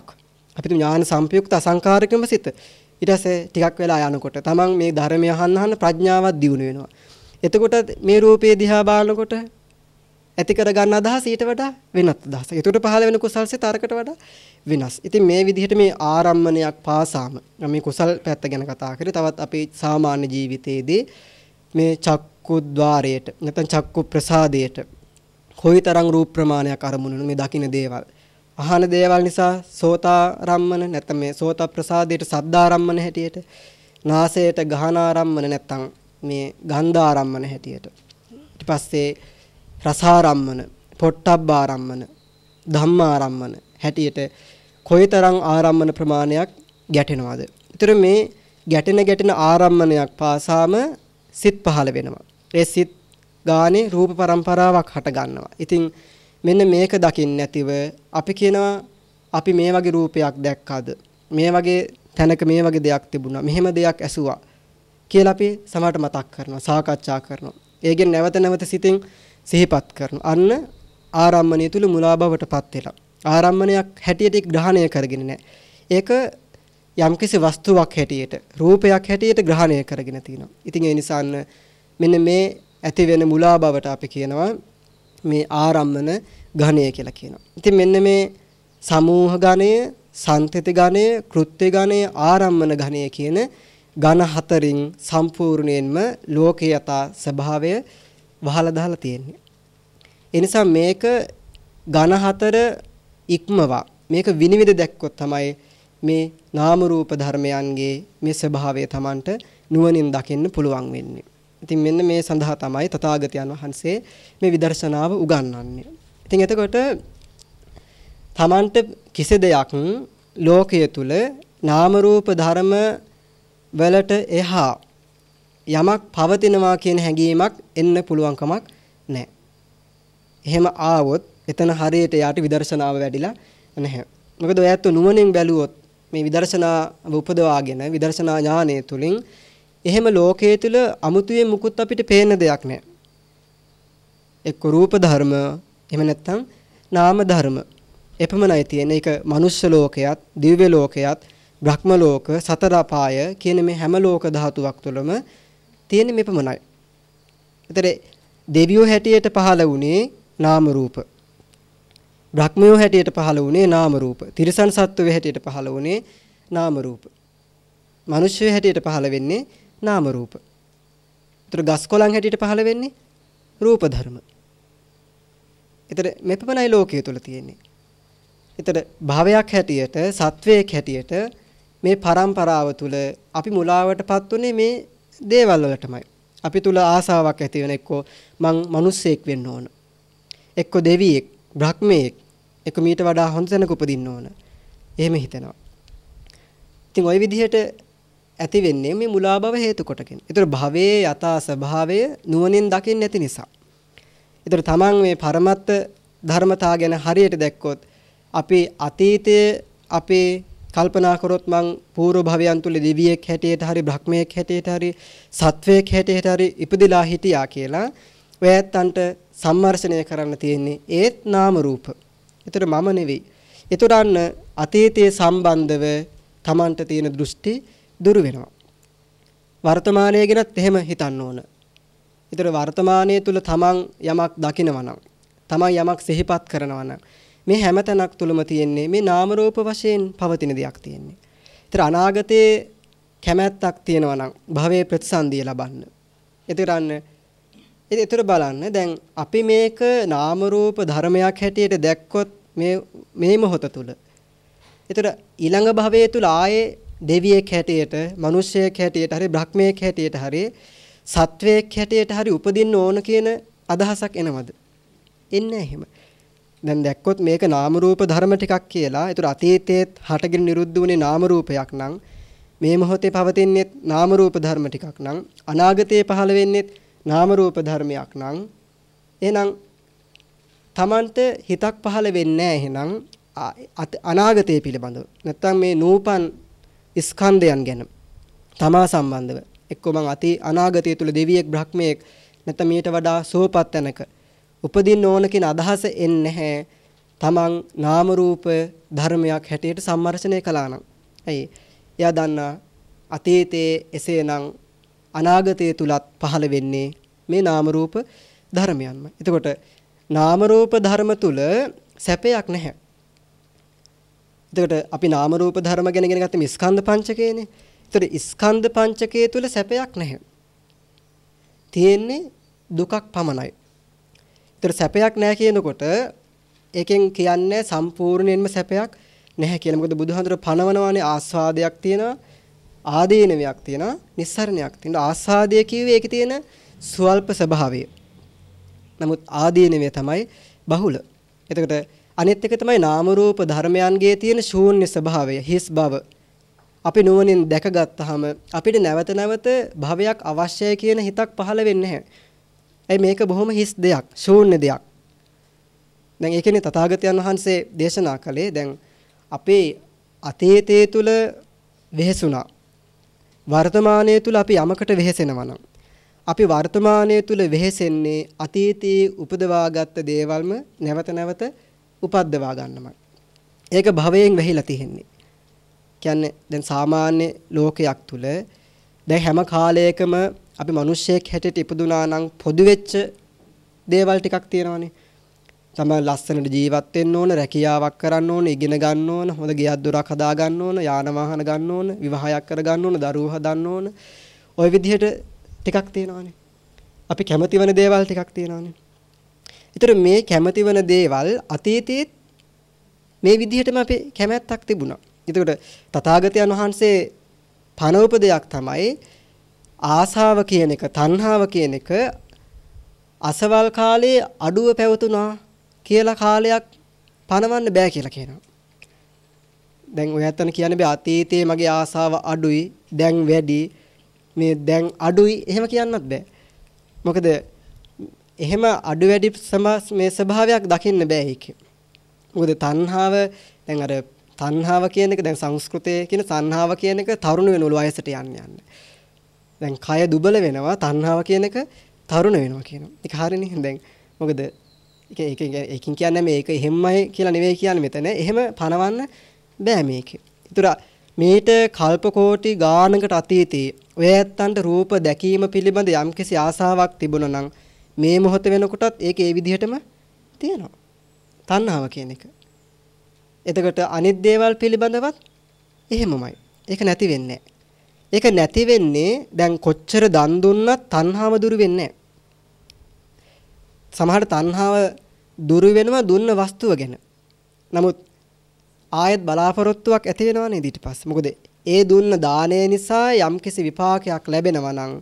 B: අපිට ඥාන සම්පයුක්ත අසංකාරිකම සිත. ඊට පස්සේ ටිකක් වෙලා යනකොට තමන් මේ ධර්මය අහන්න අහන්න ප්‍රඥාවක් දියුණු වෙනවා. එතකොට මේ රූපේ දිහා බලනකොට ඇති කර ගන්න අදහස ඊට වඩා වෙනත් අදහසක්. ඒකට පහළ වෙන කුසල්සිත අරකට වඩා වෙනස්. ඉතින් මේ විදිහට මේ ආරම්මණයක් පාසාම මේ කුසල් පැත්ත ගැන කතා කරේ. තවත් අපේ සාමාන්‍ය ජීවිතයේදී මේ චක්කු ద్వාරයට නැත්නම් චක්කු ප්‍රසාදයට කොයිතරම් රූප ප්‍රමාණයක් අරමුණු මේ දකින්න දේවල්. අහන දේවල් නිසා සෝතාරම්මන නැත්නම් මේ සෝත ප්‍රසාදයට සද්දාරම්මන හැටියට නාසයට ගහනාරම්මන නැත්නම් මේ ගන්ධාරම්මන හැටියට ඊට පස්සේ රසාරම්මන පොට්ටබ්බාරම්මන ධම්මාරම්මන හැටියට කොයිතරම් ආරම්මන ප්‍රමාණයක් ගැටෙනවද? ඒතර මේ ගැටෙන ගැටෙන ආරම්මණයක් පාසාම සිත් පහළ වෙනවා. ඒ සිත් ගානේ රූප પરම්පරාවක් හට ගන්නවා. ඉතින් මෙන්න මේක දකින්න නැතිව අපි කියනවා අපි මේ වගේ රූපයක් දැක්කද? මේ වගේ තැනක මේ වගේ දෙයක් තිබුණා. මෙහෙම දෙයක් ඇසුවා. කියලා අපි සමහරට මතක් කරනවා, සාකච්ඡා කරනවා. ඒගෙන් නැවත නැවත සිතින් සිහිපත් කරනවා. අන්න ආරම්මණය තුල මුලා බවටපත් වෙලා. ආරම්මණයක් හැටියට ග්‍රහණය කරගෙන නැහැ. ඒක යම්කිසි වස්තුවක් හැටියට, රූපයක් හැටියට ග්‍රහණය කරගෙන තිනවා. ඉතින් ඒ නිසා මෙන්න මේ ඇති වෙන මුලා බවට අපි කියනවා මේ ආරම්මන ඝණය කියලා කියනවා. ඉතින් මෙන්න මේ සමූහ ඝණය, සන්තති ගණය, කෘත්‍ය ගණය, ආරම්මන ගණය කියන ඝන හතරින් සම්පූර්ණයෙන්ම ලෝකේ යථා ස්වභාවය වහලා දාලා තියෙන්නේ. ඒ නිසා මේක ඝන හතර ඉක්මවා මේක විනිවිද දැක්කොත් තමයි මේ නාම රූප ධර්මයන්ගේ මේ ස්වභාවය Tamanට නුවණින් දකින්න පුළුවන් වෙන්නේ. ඉතින් මෙන්න මේ සඳහා තමයි තථාගතයන් වහන්සේ මේ විදර්ශනාව උගන්වන්නේ. ඉතින් එතකොට Tamanට කිසි දෙයක් ලෝකයේ තුල නාම රූප ධර්ම වලට එහා යමක් පවතිනවා කියන හැඟීමක් එන්න පුළුවන් කමක් නැහැ. එහෙම ආවොත් එතන හරියට යාට විදර්ශනාව වැඩිලා නැහැ. මොකද ඔයත් නුවණින් බැලුවොත් මේ විදර්ශනාව උපදවාගෙන විදර්ශනා ඥානය තුලින් එහෙම ලෝකයේ තුල අමුතුවෙන් මුකුත් අපිට පේන දෙයක් නැහැ. එක්ක රූප ධර්ම එහෙම නැත්නම් නාම ධර්ම එපමණයි තියෙන්නේ. ඒක මනුෂ්‍ය ලෝකයක්, දිව්‍ය ලෝකයක්, බ්‍රහ්ම ලෝක, සතර අපාය කියන මේ හැම ලෝක ධාතුවක් තුළම තියෙන මෙපමණයි. ඒතර දෙවියෝ හැටියට පහළ වුණේ නාම රූප. බ්‍රහ්මයෝ හැටියට පහළ වුණේ නාම රූප. තිරිසන් සත්වයෝ හැටියට පහළ වුණේ නාම රූප. මිනිස්සු හැටියට පහළ වෙන්නේ නාම රූප. ඒතර ගස් කොළන් හැටියට පහළ වෙන්නේ රූප ධර්ම. ඒතර මෙපමණයි ලෝකයේ තුල තියෙන්නේ. ඒතර භාවයක් හැටියට සත්වයක් හැටියට මේ પરම්පරාව තුල අපි මුලාවටපත් උනේ මේ දේවල් වලටමයි. අපි තුල ආසාවක් ඇති වෙන එක්කෝ මං මිනිස්සෙක් වෙන්න ඕන. එක්කෝ දෙවියෙක්, බ්‍රහ්මයෙක්, එක්ක මීට වඩා හොඳ තැනක උපදින්න ඕන. එහෙම හිතනවා. ඉතින් ওই විදිහට ඇති වෙන්නේ මේ මුලා බව හේතු කොටගෙන. ඒතර භවයේ යථා ස්වභාවය නුවණින් දකින්න නැති නිසා. ඒතර තමන් මේ පරමත්ත ධර්මතා ගැන හරියට දැක්කොත් අපි අතීතයේ අපේ කල්පනා කරොත් මං పూర్ව භවයන් තුල දෙවියෙක් හැටියට හරි බ්‍රහ්මයෙක් හැටියට හරි සත්වයෙක් හැටියට හරි ඉපදිලා හිටියා කියලා ඔයත්තන්ට සම්මර්ෂණය කරන්න තියෙන්නේ ඒත් නාම රූප. ඒතර මම නෙවෙයි. ඒතරන්න අතීතයේ සම්බන්ධව Tamanට තියෙන දෘෂ්ටි දුරු වෙනවා. වර්තමානය ගැනත් එහෙම හිතන්න ඕන. ඒතර වර්තමානයේ තුල Taman යමක් දකිනවා නම් Taman යමක් සිහිපත් කරනවා නම් මේ හැමතැනක් තුලම තියෙන්නේ මේ නාම රූප වශයෙන් පවතින දෙයක් තියෙන්නේ. ඒතර අනාගතයේ කැමැත්තක් තියෙනවා නම් භවයේ ප්‍රතිසන්දිය ලබන්න. ඒතරන්න ඒතර බලන්න දැන් අපි මේක නාම රූප ධර්මයක් හැටියට දැක්කොත් මේ මේ මොහොත තුල. ඒතර ඊළඟ භවයේ තුල ආයේ දෙවියෙක් හැටියට, මිනිසෙක් හැටියට, හරි බ්‍රහ්මයෙක් හැටියට, හරි සත්වයෙක් හැටියට හරි උපදින්න ඕන කියන අදහසක් එනවද? එන්නේ එහෙම. දැන් දැක්කොත් මේක නාම රූප ධර්ම ටිකක් කියලා. ඒතර අතීතයේත් හටගෙන නිරුද්ධ වුණේ නාම රූපයක් නම් මේ මොහොතේ පවතින්නේ නාම රූප ධර්ම ටිකක් නම් අනාගතයේ පහළ වෙන්නේ නාම රූප ධර්මයක් නම්. එහෙනම් Tamanට හිතක් පහළ වෙන්නේ එහෙනම් අනාගතයේ පිළිබඳව. නැත්තම් මේ නූපන් ස්කන්ධයන් ගැන තමා සම්බන්ධව. එක්ක මං අති අනාගතය තුල දෙවියෙක් බ්‍රහ්මයෙක් නැත්නම් මීට වඩා සෝපත් තැනක උපදින්න ඕන කියන අදහස එන්නේ නැහැ. තමන් නාම රූප ධර්මයක් හැටියට සම්මර්ෂණය කළා නම්. ඇයි? එයා දන්නා අතීතයේ එසේනම් අනාගතයේ තුලත් පහළ වෙන්නේ මේ නාම රූප ධර්මයන්ම. එතකොට නාම රූප ධර්ම තුල සැපයක් නැහැ. එතකොට අපි නාම රූප ධර්ම ගැන ඉගෙන ගත්තේ ස්කන්ධ පංචකයනේ. එතකොට ස්කන්ධ පංචකයේ තුල සැපයක් නැහැ. තියෙන්නේ දුකක් පමණයි. ඒතර සැපයක් නැහැ කියනකොට ඒකෙන් කියන්නේ සම්පූර්ණයෙන්ම සැපයක් නැහැ කියලා. මොකද බුදුහාඳුර පනවනවානේ ආස්වාදයක් තියෙනවා, ආදීනවයක් තියෙනවා, නිස්සරණයක් තියෙනවා. ආස්වාදය කියුවේ ඒකේ තියෙන ස්වල්ප ස්වභාවය. නමුත් ආදීනවය තමයි බහුල. එතකොට අනිත් එක තමයි නාම රූප ධර්මයන්ගේ තියෙන ශූන්‍ය ස්වභාවය, හිස් බව. අපි නුවණින් දැකගත්තාම අපිට නැවත නැවත භවයක් අවශ්‍යයි කියන හිතක් පහළ වෙන්නේ නැහැ. ඒ මේක බොහොම හිස් දෙයක්, ශූන්‍ය දෙයක්. දැන් ඒකනේ තථාගතයන් වහන්සේ දේශනා කළේ දැන් අපේ අතීතයේ තුල වෙහෙසුණා. වර්තමානයේ තුල අපි යමකට වෙහෙසෙනවා නම් අපි වර්තමානයේ තුල වෙහෙසෙන්නේ අතීතයේ උපදවාගත්ත දේවල්ම නැවත නැවත උපද්දවා ගන්නමයි. ඒක භවයෙන් වෙහිලා තියෙන්නේ. කියන්නේ දැන් සාමාන්‍ය ලෝකයක් තුල දැන් හැම කාලයකම අපි මිනිස්සෙක් හැටියට ඉපදුනා නම් පොදු වෙච්ච දේවල් ටිකක් තියෙනවානේ. තමයි ලස්සනට ජීවත් වෙන්න ඕන, රැකියාවක් කරන්න ඕන, ඉගෙන ගන්න ඕන, හොඳ ගෙයක් දොරක් හදා ගන්න ඕන, යාන වාහන ගන්න ඕන, විවාහයක් කර ගන්න ඕන, දරුවෝ හදන්න ඕන. ওই විදිහට ටිකක් තියෙනවානේ. අපි කැමති වෙන දේවල් ටිකක් තියෙනවානේ. ඒතර මේ කැමති වෙන දේවල් අතීතයේ මේ විදිහටම අපේ කැමැත්තක් තිබුණා. එතකොට තථාගතයන් වහන්සේ පනෝපදයක් තමයි ආසාව කියන එක, තණ්හාව කියන එක අසවල් කාලේ අඩුව පැවතුනා කියලා කාලයක් පනවන්න බෑ කියලා කියනවා. දැන් ඔය ඇත්තන කියන්නේ බෑ අතීතයේ මගේ ආසාව අඩුයි, දැන් වැඩි. මේ දැන් අඩුයි එහෙම කියන්නත් බෑ. මොකද එහෙම අඩු වැඩි මේ ස්වභාවයක් දකින්න බෑ ඒකේ. මොකද තණ්හාව දැන් අර තණ්හාව කියන එක දැන් සංස්කෘතයේ කියන තණ්හාව කියන එක තරුණ වෙනවලු වයසට යන්න යන්න. දැන් කය දුබල වෙනවා තණ්හාව කියන එක තරුණ වෙනවා කියනවා. ඒක හරිනේ. දැන් මොකද ඒක ඒක ඒකින් කියන්නේ මේක එහෙම්මයි කියලා නෙවෙයි කියන්නේ මෙතන. එහෙම පනවන්න බෑ මේකේ. ඒතර මේට කල්ප කෝටි ගානකට අතීතයේ ඔය ඇත්තන්ට රූප දැකීම පිළිබඳ යම්කිසි ආසාවක් තිබුණා නම් මේ මොහොත වෙනකොටත් ඒක ඒ විදිහටම තියෙනවා. තණ්හාව කියන එක. එතකොට අනිත් දේවල් පිළිබඳවත් එහෙමමයි. ඒක නැති වෙන්නේ ඒක නැති වෙන්නේ දැන් කොච්චර දන් දුන්නත් තණ්හාව දුරු වෙන්නේ සමහර තණ්හාව දුරු වෙනවා දුන්න වස්තුව ගැන. නමුත් ආයෙත් බලාපොරොත්තුවක් ඇති වෙනවා නේද ඊට පස්සේ. මොකද ඒ දුන්න දාණය නිසා යම්කිසි විපාකයක් ලැබෙනවා නම්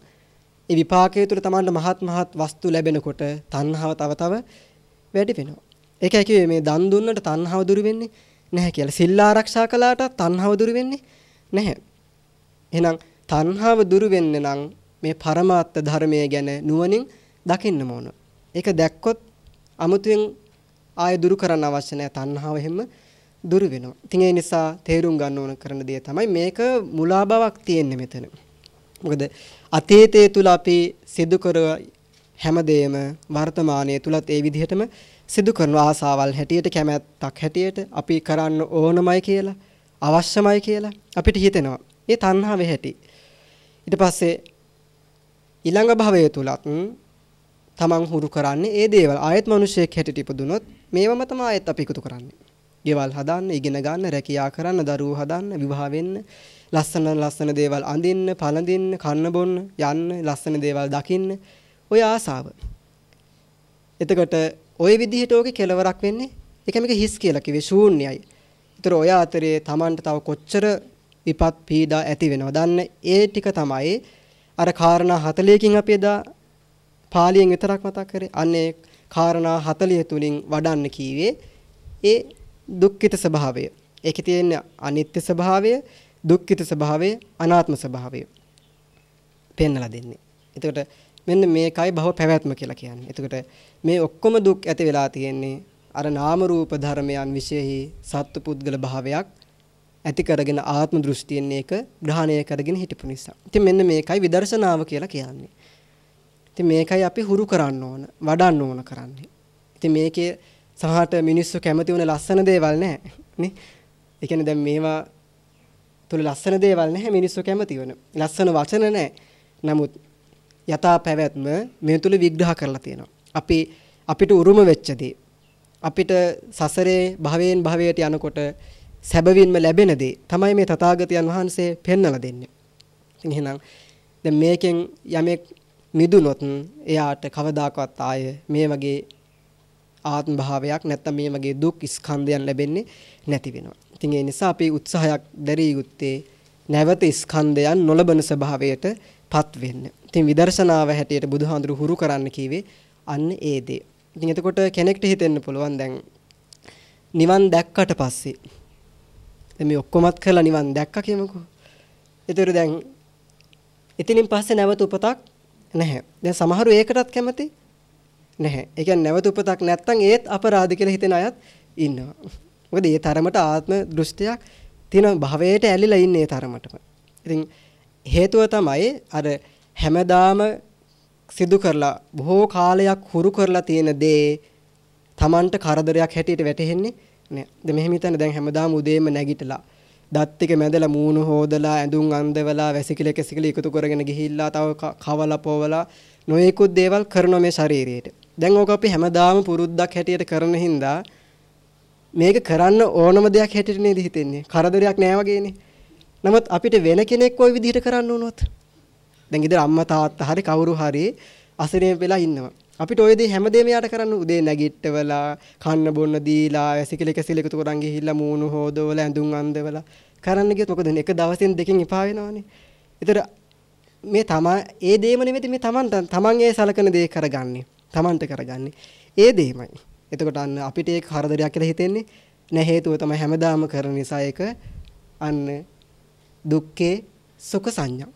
B: ඒ විපාකයේ තුල Tamanට මහත් මහත් වස්තු ලැබෙනකොට තණ්හාව තව තව වැඩි වෙනවා. ඒකයි කිව්වේ මේ දන් දුන්නට තණ්හාව දුරු වෙන්නේ නැහැ කියලා. සිල් ආරක්ෂා කළාට තණ්හාව දුරු වෙන්නේ නැහැ. එහෙනම් තණ්හාව දුරු වෙන්න නම් මේ පරමාර්ථ ධර්මය ගැන නුවණින් දකින්න ඕන. ඒක දැක්කොත් අමුතුවෙන් ආය දුරු කරන්න අවශ්‍ය නැහැ. තණ්හාව හැම දුරු වෙනවා. ඉතින් ඒ නිසා තේරුම් ගන්න ඕන කරන දේ තමයි මේක මුලා බවක් තියෙන්නේ මෙතන. මොකද අතීතයේ තුල අපි සිදු කර හැමදේම වර්තමානයේ තුලත් ඒ විදිහටම සිදු කරන ආසාවල් හැටියට කැමැත්තක් හැටියට අපි කරන්න ඕනමයි කියලා අවශ්‍යමයි කියලා අපිට හිතෙනවා. ඒ තණ්හාවේ හැටි. ඊට පස්සේ ඊළඟ භවය තුලත් තමන් හුරු කරන්නේ ඒ දේවල් ආයෙත් මිනිසෙක් හැටියට ඉපදුනොත් මේවම තමයි ආයෙත් අපි එකතු කරන්නේ. ගෙවල් හදන්න, ඉගෙන ගන්න, රැකියා කරන්න, දරුවෝ හදන්න, විවාහ වෙන්න, ලස්සන ලස්සන දේවල් අඳින්න, පළඳින්න, කන්න බොන්න, යන්න, ලස්සන දේවල් දකින්න ඔය ආසාව. එතකොට ওই විදිහට ඕකේ කෙලවරක් වෙන්නේ ඒක මේක හිස් කියලා කිව්වේ ශූන්‍යයි. ඒතර ඔය අතරේ Tamanට තව කොච්චර විපත් පීඩා ඇති වෙනවද? දන්න ඒ ටික තමයි අර කාරණා 40කින් අපි එදා පාලියෙන් විතරක් මතක් කරේ. අන්නේ කාරණා 40 තුලින් වඩන්න කීවේ ඒ දුක්ඛිත ස්වභාවය. ඒකේ තියෙන අනිත්‍ය ස්වභාවය, දුක්ඛිත ස්වභාවය, අනාත්ම ස්වභාවය පෙන්වලා දෙන්නේ. එතකොට මෙන්න මේකයි භව පැවැත්ම කියලා කියන්නේ. එතකොට මේ ඔක්කොම දුක් ඇති වෙලා තියෙන්නේ අර නාම රූප ධර්මයන් විශේෂයි සත්තු පුද්ගල භාවයක් ඇති කරගෙන ආත්ම දෘෂ්ටියෙන් ඒක ග්‍රහණය කරගෙන හිටපු නිසා. ඉතින් මෙන්න මේකයි විදර්ශනාව කියලා කියන්නේ. ඉතින් මේකයි අපි හුරු කරන්න ඕන, වඩන්න ඕන කරන්නේ. ඉතින් මේකේ සමහරට මිනිස්සු කැමති වුණ ලස්සන දේවල් නැහැ නේ. ඒ කියන්නේ දැන් මේවා තුල ලස්සන දේවල් නැහැ මිනිස්සු කැමති වෙන. ලස්සන වචන නැහැ. නමුත් යථා පැවැත්ම මේ තුල විග්‍රහ කරලා තියෙනවා. අපි අපිට උරුම වෙච්ච දේ අපිට සසරේ භවයෙන් භවයට යනකොට සැබවින්ම ලැබෙන දේ තමයි මේ තථාගතයන් වහන්සේ පෙන්වලා දෙන්නේ. ඉතින් එහෙනම් දැන් මේකෙන් යමෙක් මිදුනොත් එයාට කවදාකවත් ආය මේ වගේ ආත්ම භාවයක් නැත්තම් මේ වගේ දුක් ස්කන්ධයන් ලැබෙන්නේ නැති වෙනවා. ඉතින් ඒ නිසා අපි උත්සාහයක් දැරිය යුත්තේ නැවත ස්කන්ධයන් නොලබන ස්වභාවයට පත් වෙන්න. ඉතින් විදර්ශනාව හැටියට බුදුහාඳුරු හුරු කරන්න කීවේ අන්න ඒ දේ. ඉතින් එතකොට කෙනෙක්ට හිතෙන්න පුළුවන් දැන් නිවන් දැක්කට පස්සේ දැන් මේ ඔක්කොමත් කරලා නිවන් දැක්කා කියමුකෝ. ඒතර දැන් එතනින් පස්සේ නැවත උපතක් නැහැ. දැන් සමහරු ඒකටත් කැමති නැහැ. ඒ කියන්නේ නැවත උපතක් නැත්තම් ඒත් අපරාධ කියලා හිතෙන අයත් ඉන්නවා. මොකද ඒ තරමට ආත්ම දෘෂ්ටියක් තියෙන භවයට ඇලිලා ඉන්නේ තරමටම. ඉතින් හේතුව තමයි අර හැමදාම සිදු කරලා බොහෝ කාලයක් හුරු කරලා තියෙන දේ Tamanට කරදරයක් හැටියට වැටහෙන්නේ නෑ. දැන් මෙහෙම හිතන්න දැන් හැමදාම උදේම නැගිටලා දත් ටික මැදලා මූණ හොදලා ඇඳුම් අන්දවලා වැසිකිලි කෙසිකිලි එකතු කරගෙන ගිහිල්ලා තව කවලා පොවලා නොයෙකුත් දේවල් කරන මේ ශරීරයට. දැන් ඕක අපි හැමදාම පුරුද්දක් හැටියට කරන හින්දා මේක කරන්න ඕනම දෙයක් හැටියට නේද හිතෙන්නේ. කරදරයක් නෑ වගේනේ. නමුත් අපිට වෙන කෙනෙක් ওই විදිහට කරන්න වුණොත් දැන් ඉතින් අම්මා තාත්තා හරි කවුරු හරි අසරේ වෙලා ඉන්නවා. අපිට ওই දේ හැමදේම යාට කරන්න උදේ නැගිට්ටවලා කන්න බොන්න දීලා ඇසිකල එකසිල එකතු කරන් ගිහිල්ලා මූණු හොදවලා ඇඳුම් අඳවලා කරන්න ගියොත් මොකද එක දවසින් දෙකකින් එපා වෙනවනේ. ඒතර මේ තමා ඒ දේම නෙමෙයි මේ තමන්ට තමන් ඒ සලකන දේ කරගන්නේ. තමන්ට කරගන්නේ. ඒ දේමයි. එතකොට අන්න අපිට ඒක හරදරයක් කියලා හිතෙන්නේ නැහැ හේතුව තමයි හැමදාම කරන නිසා ඒක අන්න දුක්ඛේ සුඛ සංඥා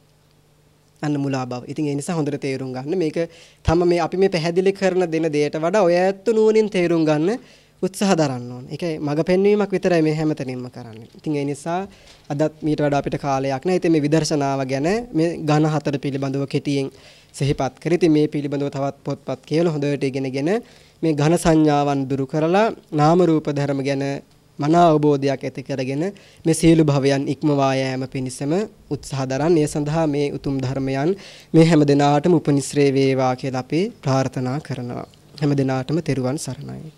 B: අන්න මුලා බව. ඉතින් ඒ නිසා හොඳට තේරුම් ගන්න මේක තම මේ අපි මේ පැහැදිලි කරන දෙන දෙයට වඩා ඔය ඇත්ත නුවණින් තේරුම් ගන්න උත්සාහ දරන්න ඕන. ඒකයි මග පෙන්වීමක් විතරයි මේ හැමතැනින්ම කරන්නේ. ඉතින් ඒ නිසා අදත් මීට වඩා අපිට කාලයක් නැහැ. ඉතින් මේ විදර්ශනාව ගැන මේ ඝන හතර පිළිබඳව කෙටියෙන් සිහිපත් කරේ. ඉතින් මේ පිළිබඳව තවත් පොත්පත් කියලා හොඳට ඉගෙනගෙන මේ ඝන සංඥාවන් දුරු කරලා නාම රූප ධර්ම ගැන මන අවබෝධයක් ඇති කරගෙන මේ සියලු භවයන් ඉක්මවා යෑම පිණිසම උත්සාහ දරන් ඒ සඳහා මේ උතුම් ධර්මයන් මේ හැම දිනාටම උපනිශ්‍රේ වේවා කියලා අපි ප්‍රාර්ථනා කරනවා. හැම දිනාටම තෙරුවන් සරණයි.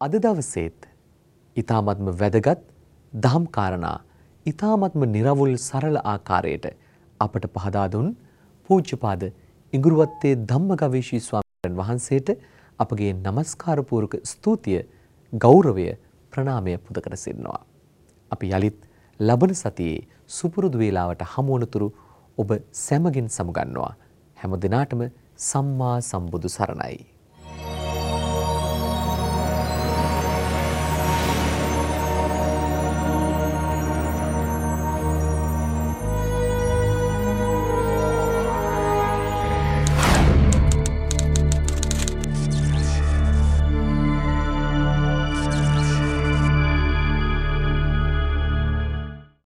A: අද දවසේත් ඊ타මත්ම වැදගත් දහම් කාරණා ඊ타මත්ම निराවුල් සරල ආකාරයට අපට පහදා දුන් පූජ්‍යපාද ඉඟුරුවත්තේ ධම්මගවීෂී ස්වාමීන් වහන්සේට අපගේ নমස්කාර පූර්වක ස්තුතිය ගෞරවය ප්‍රණාමය පුද කර සිටිනවා. අපි යලිත් ලබන සතියේ සුපුරුදු වේලාවට හමු වනතුරු ඔබ සැමගින් සමුගන්නවා. හැම දිනාටම සම්මා සම්බුදු සරණයි.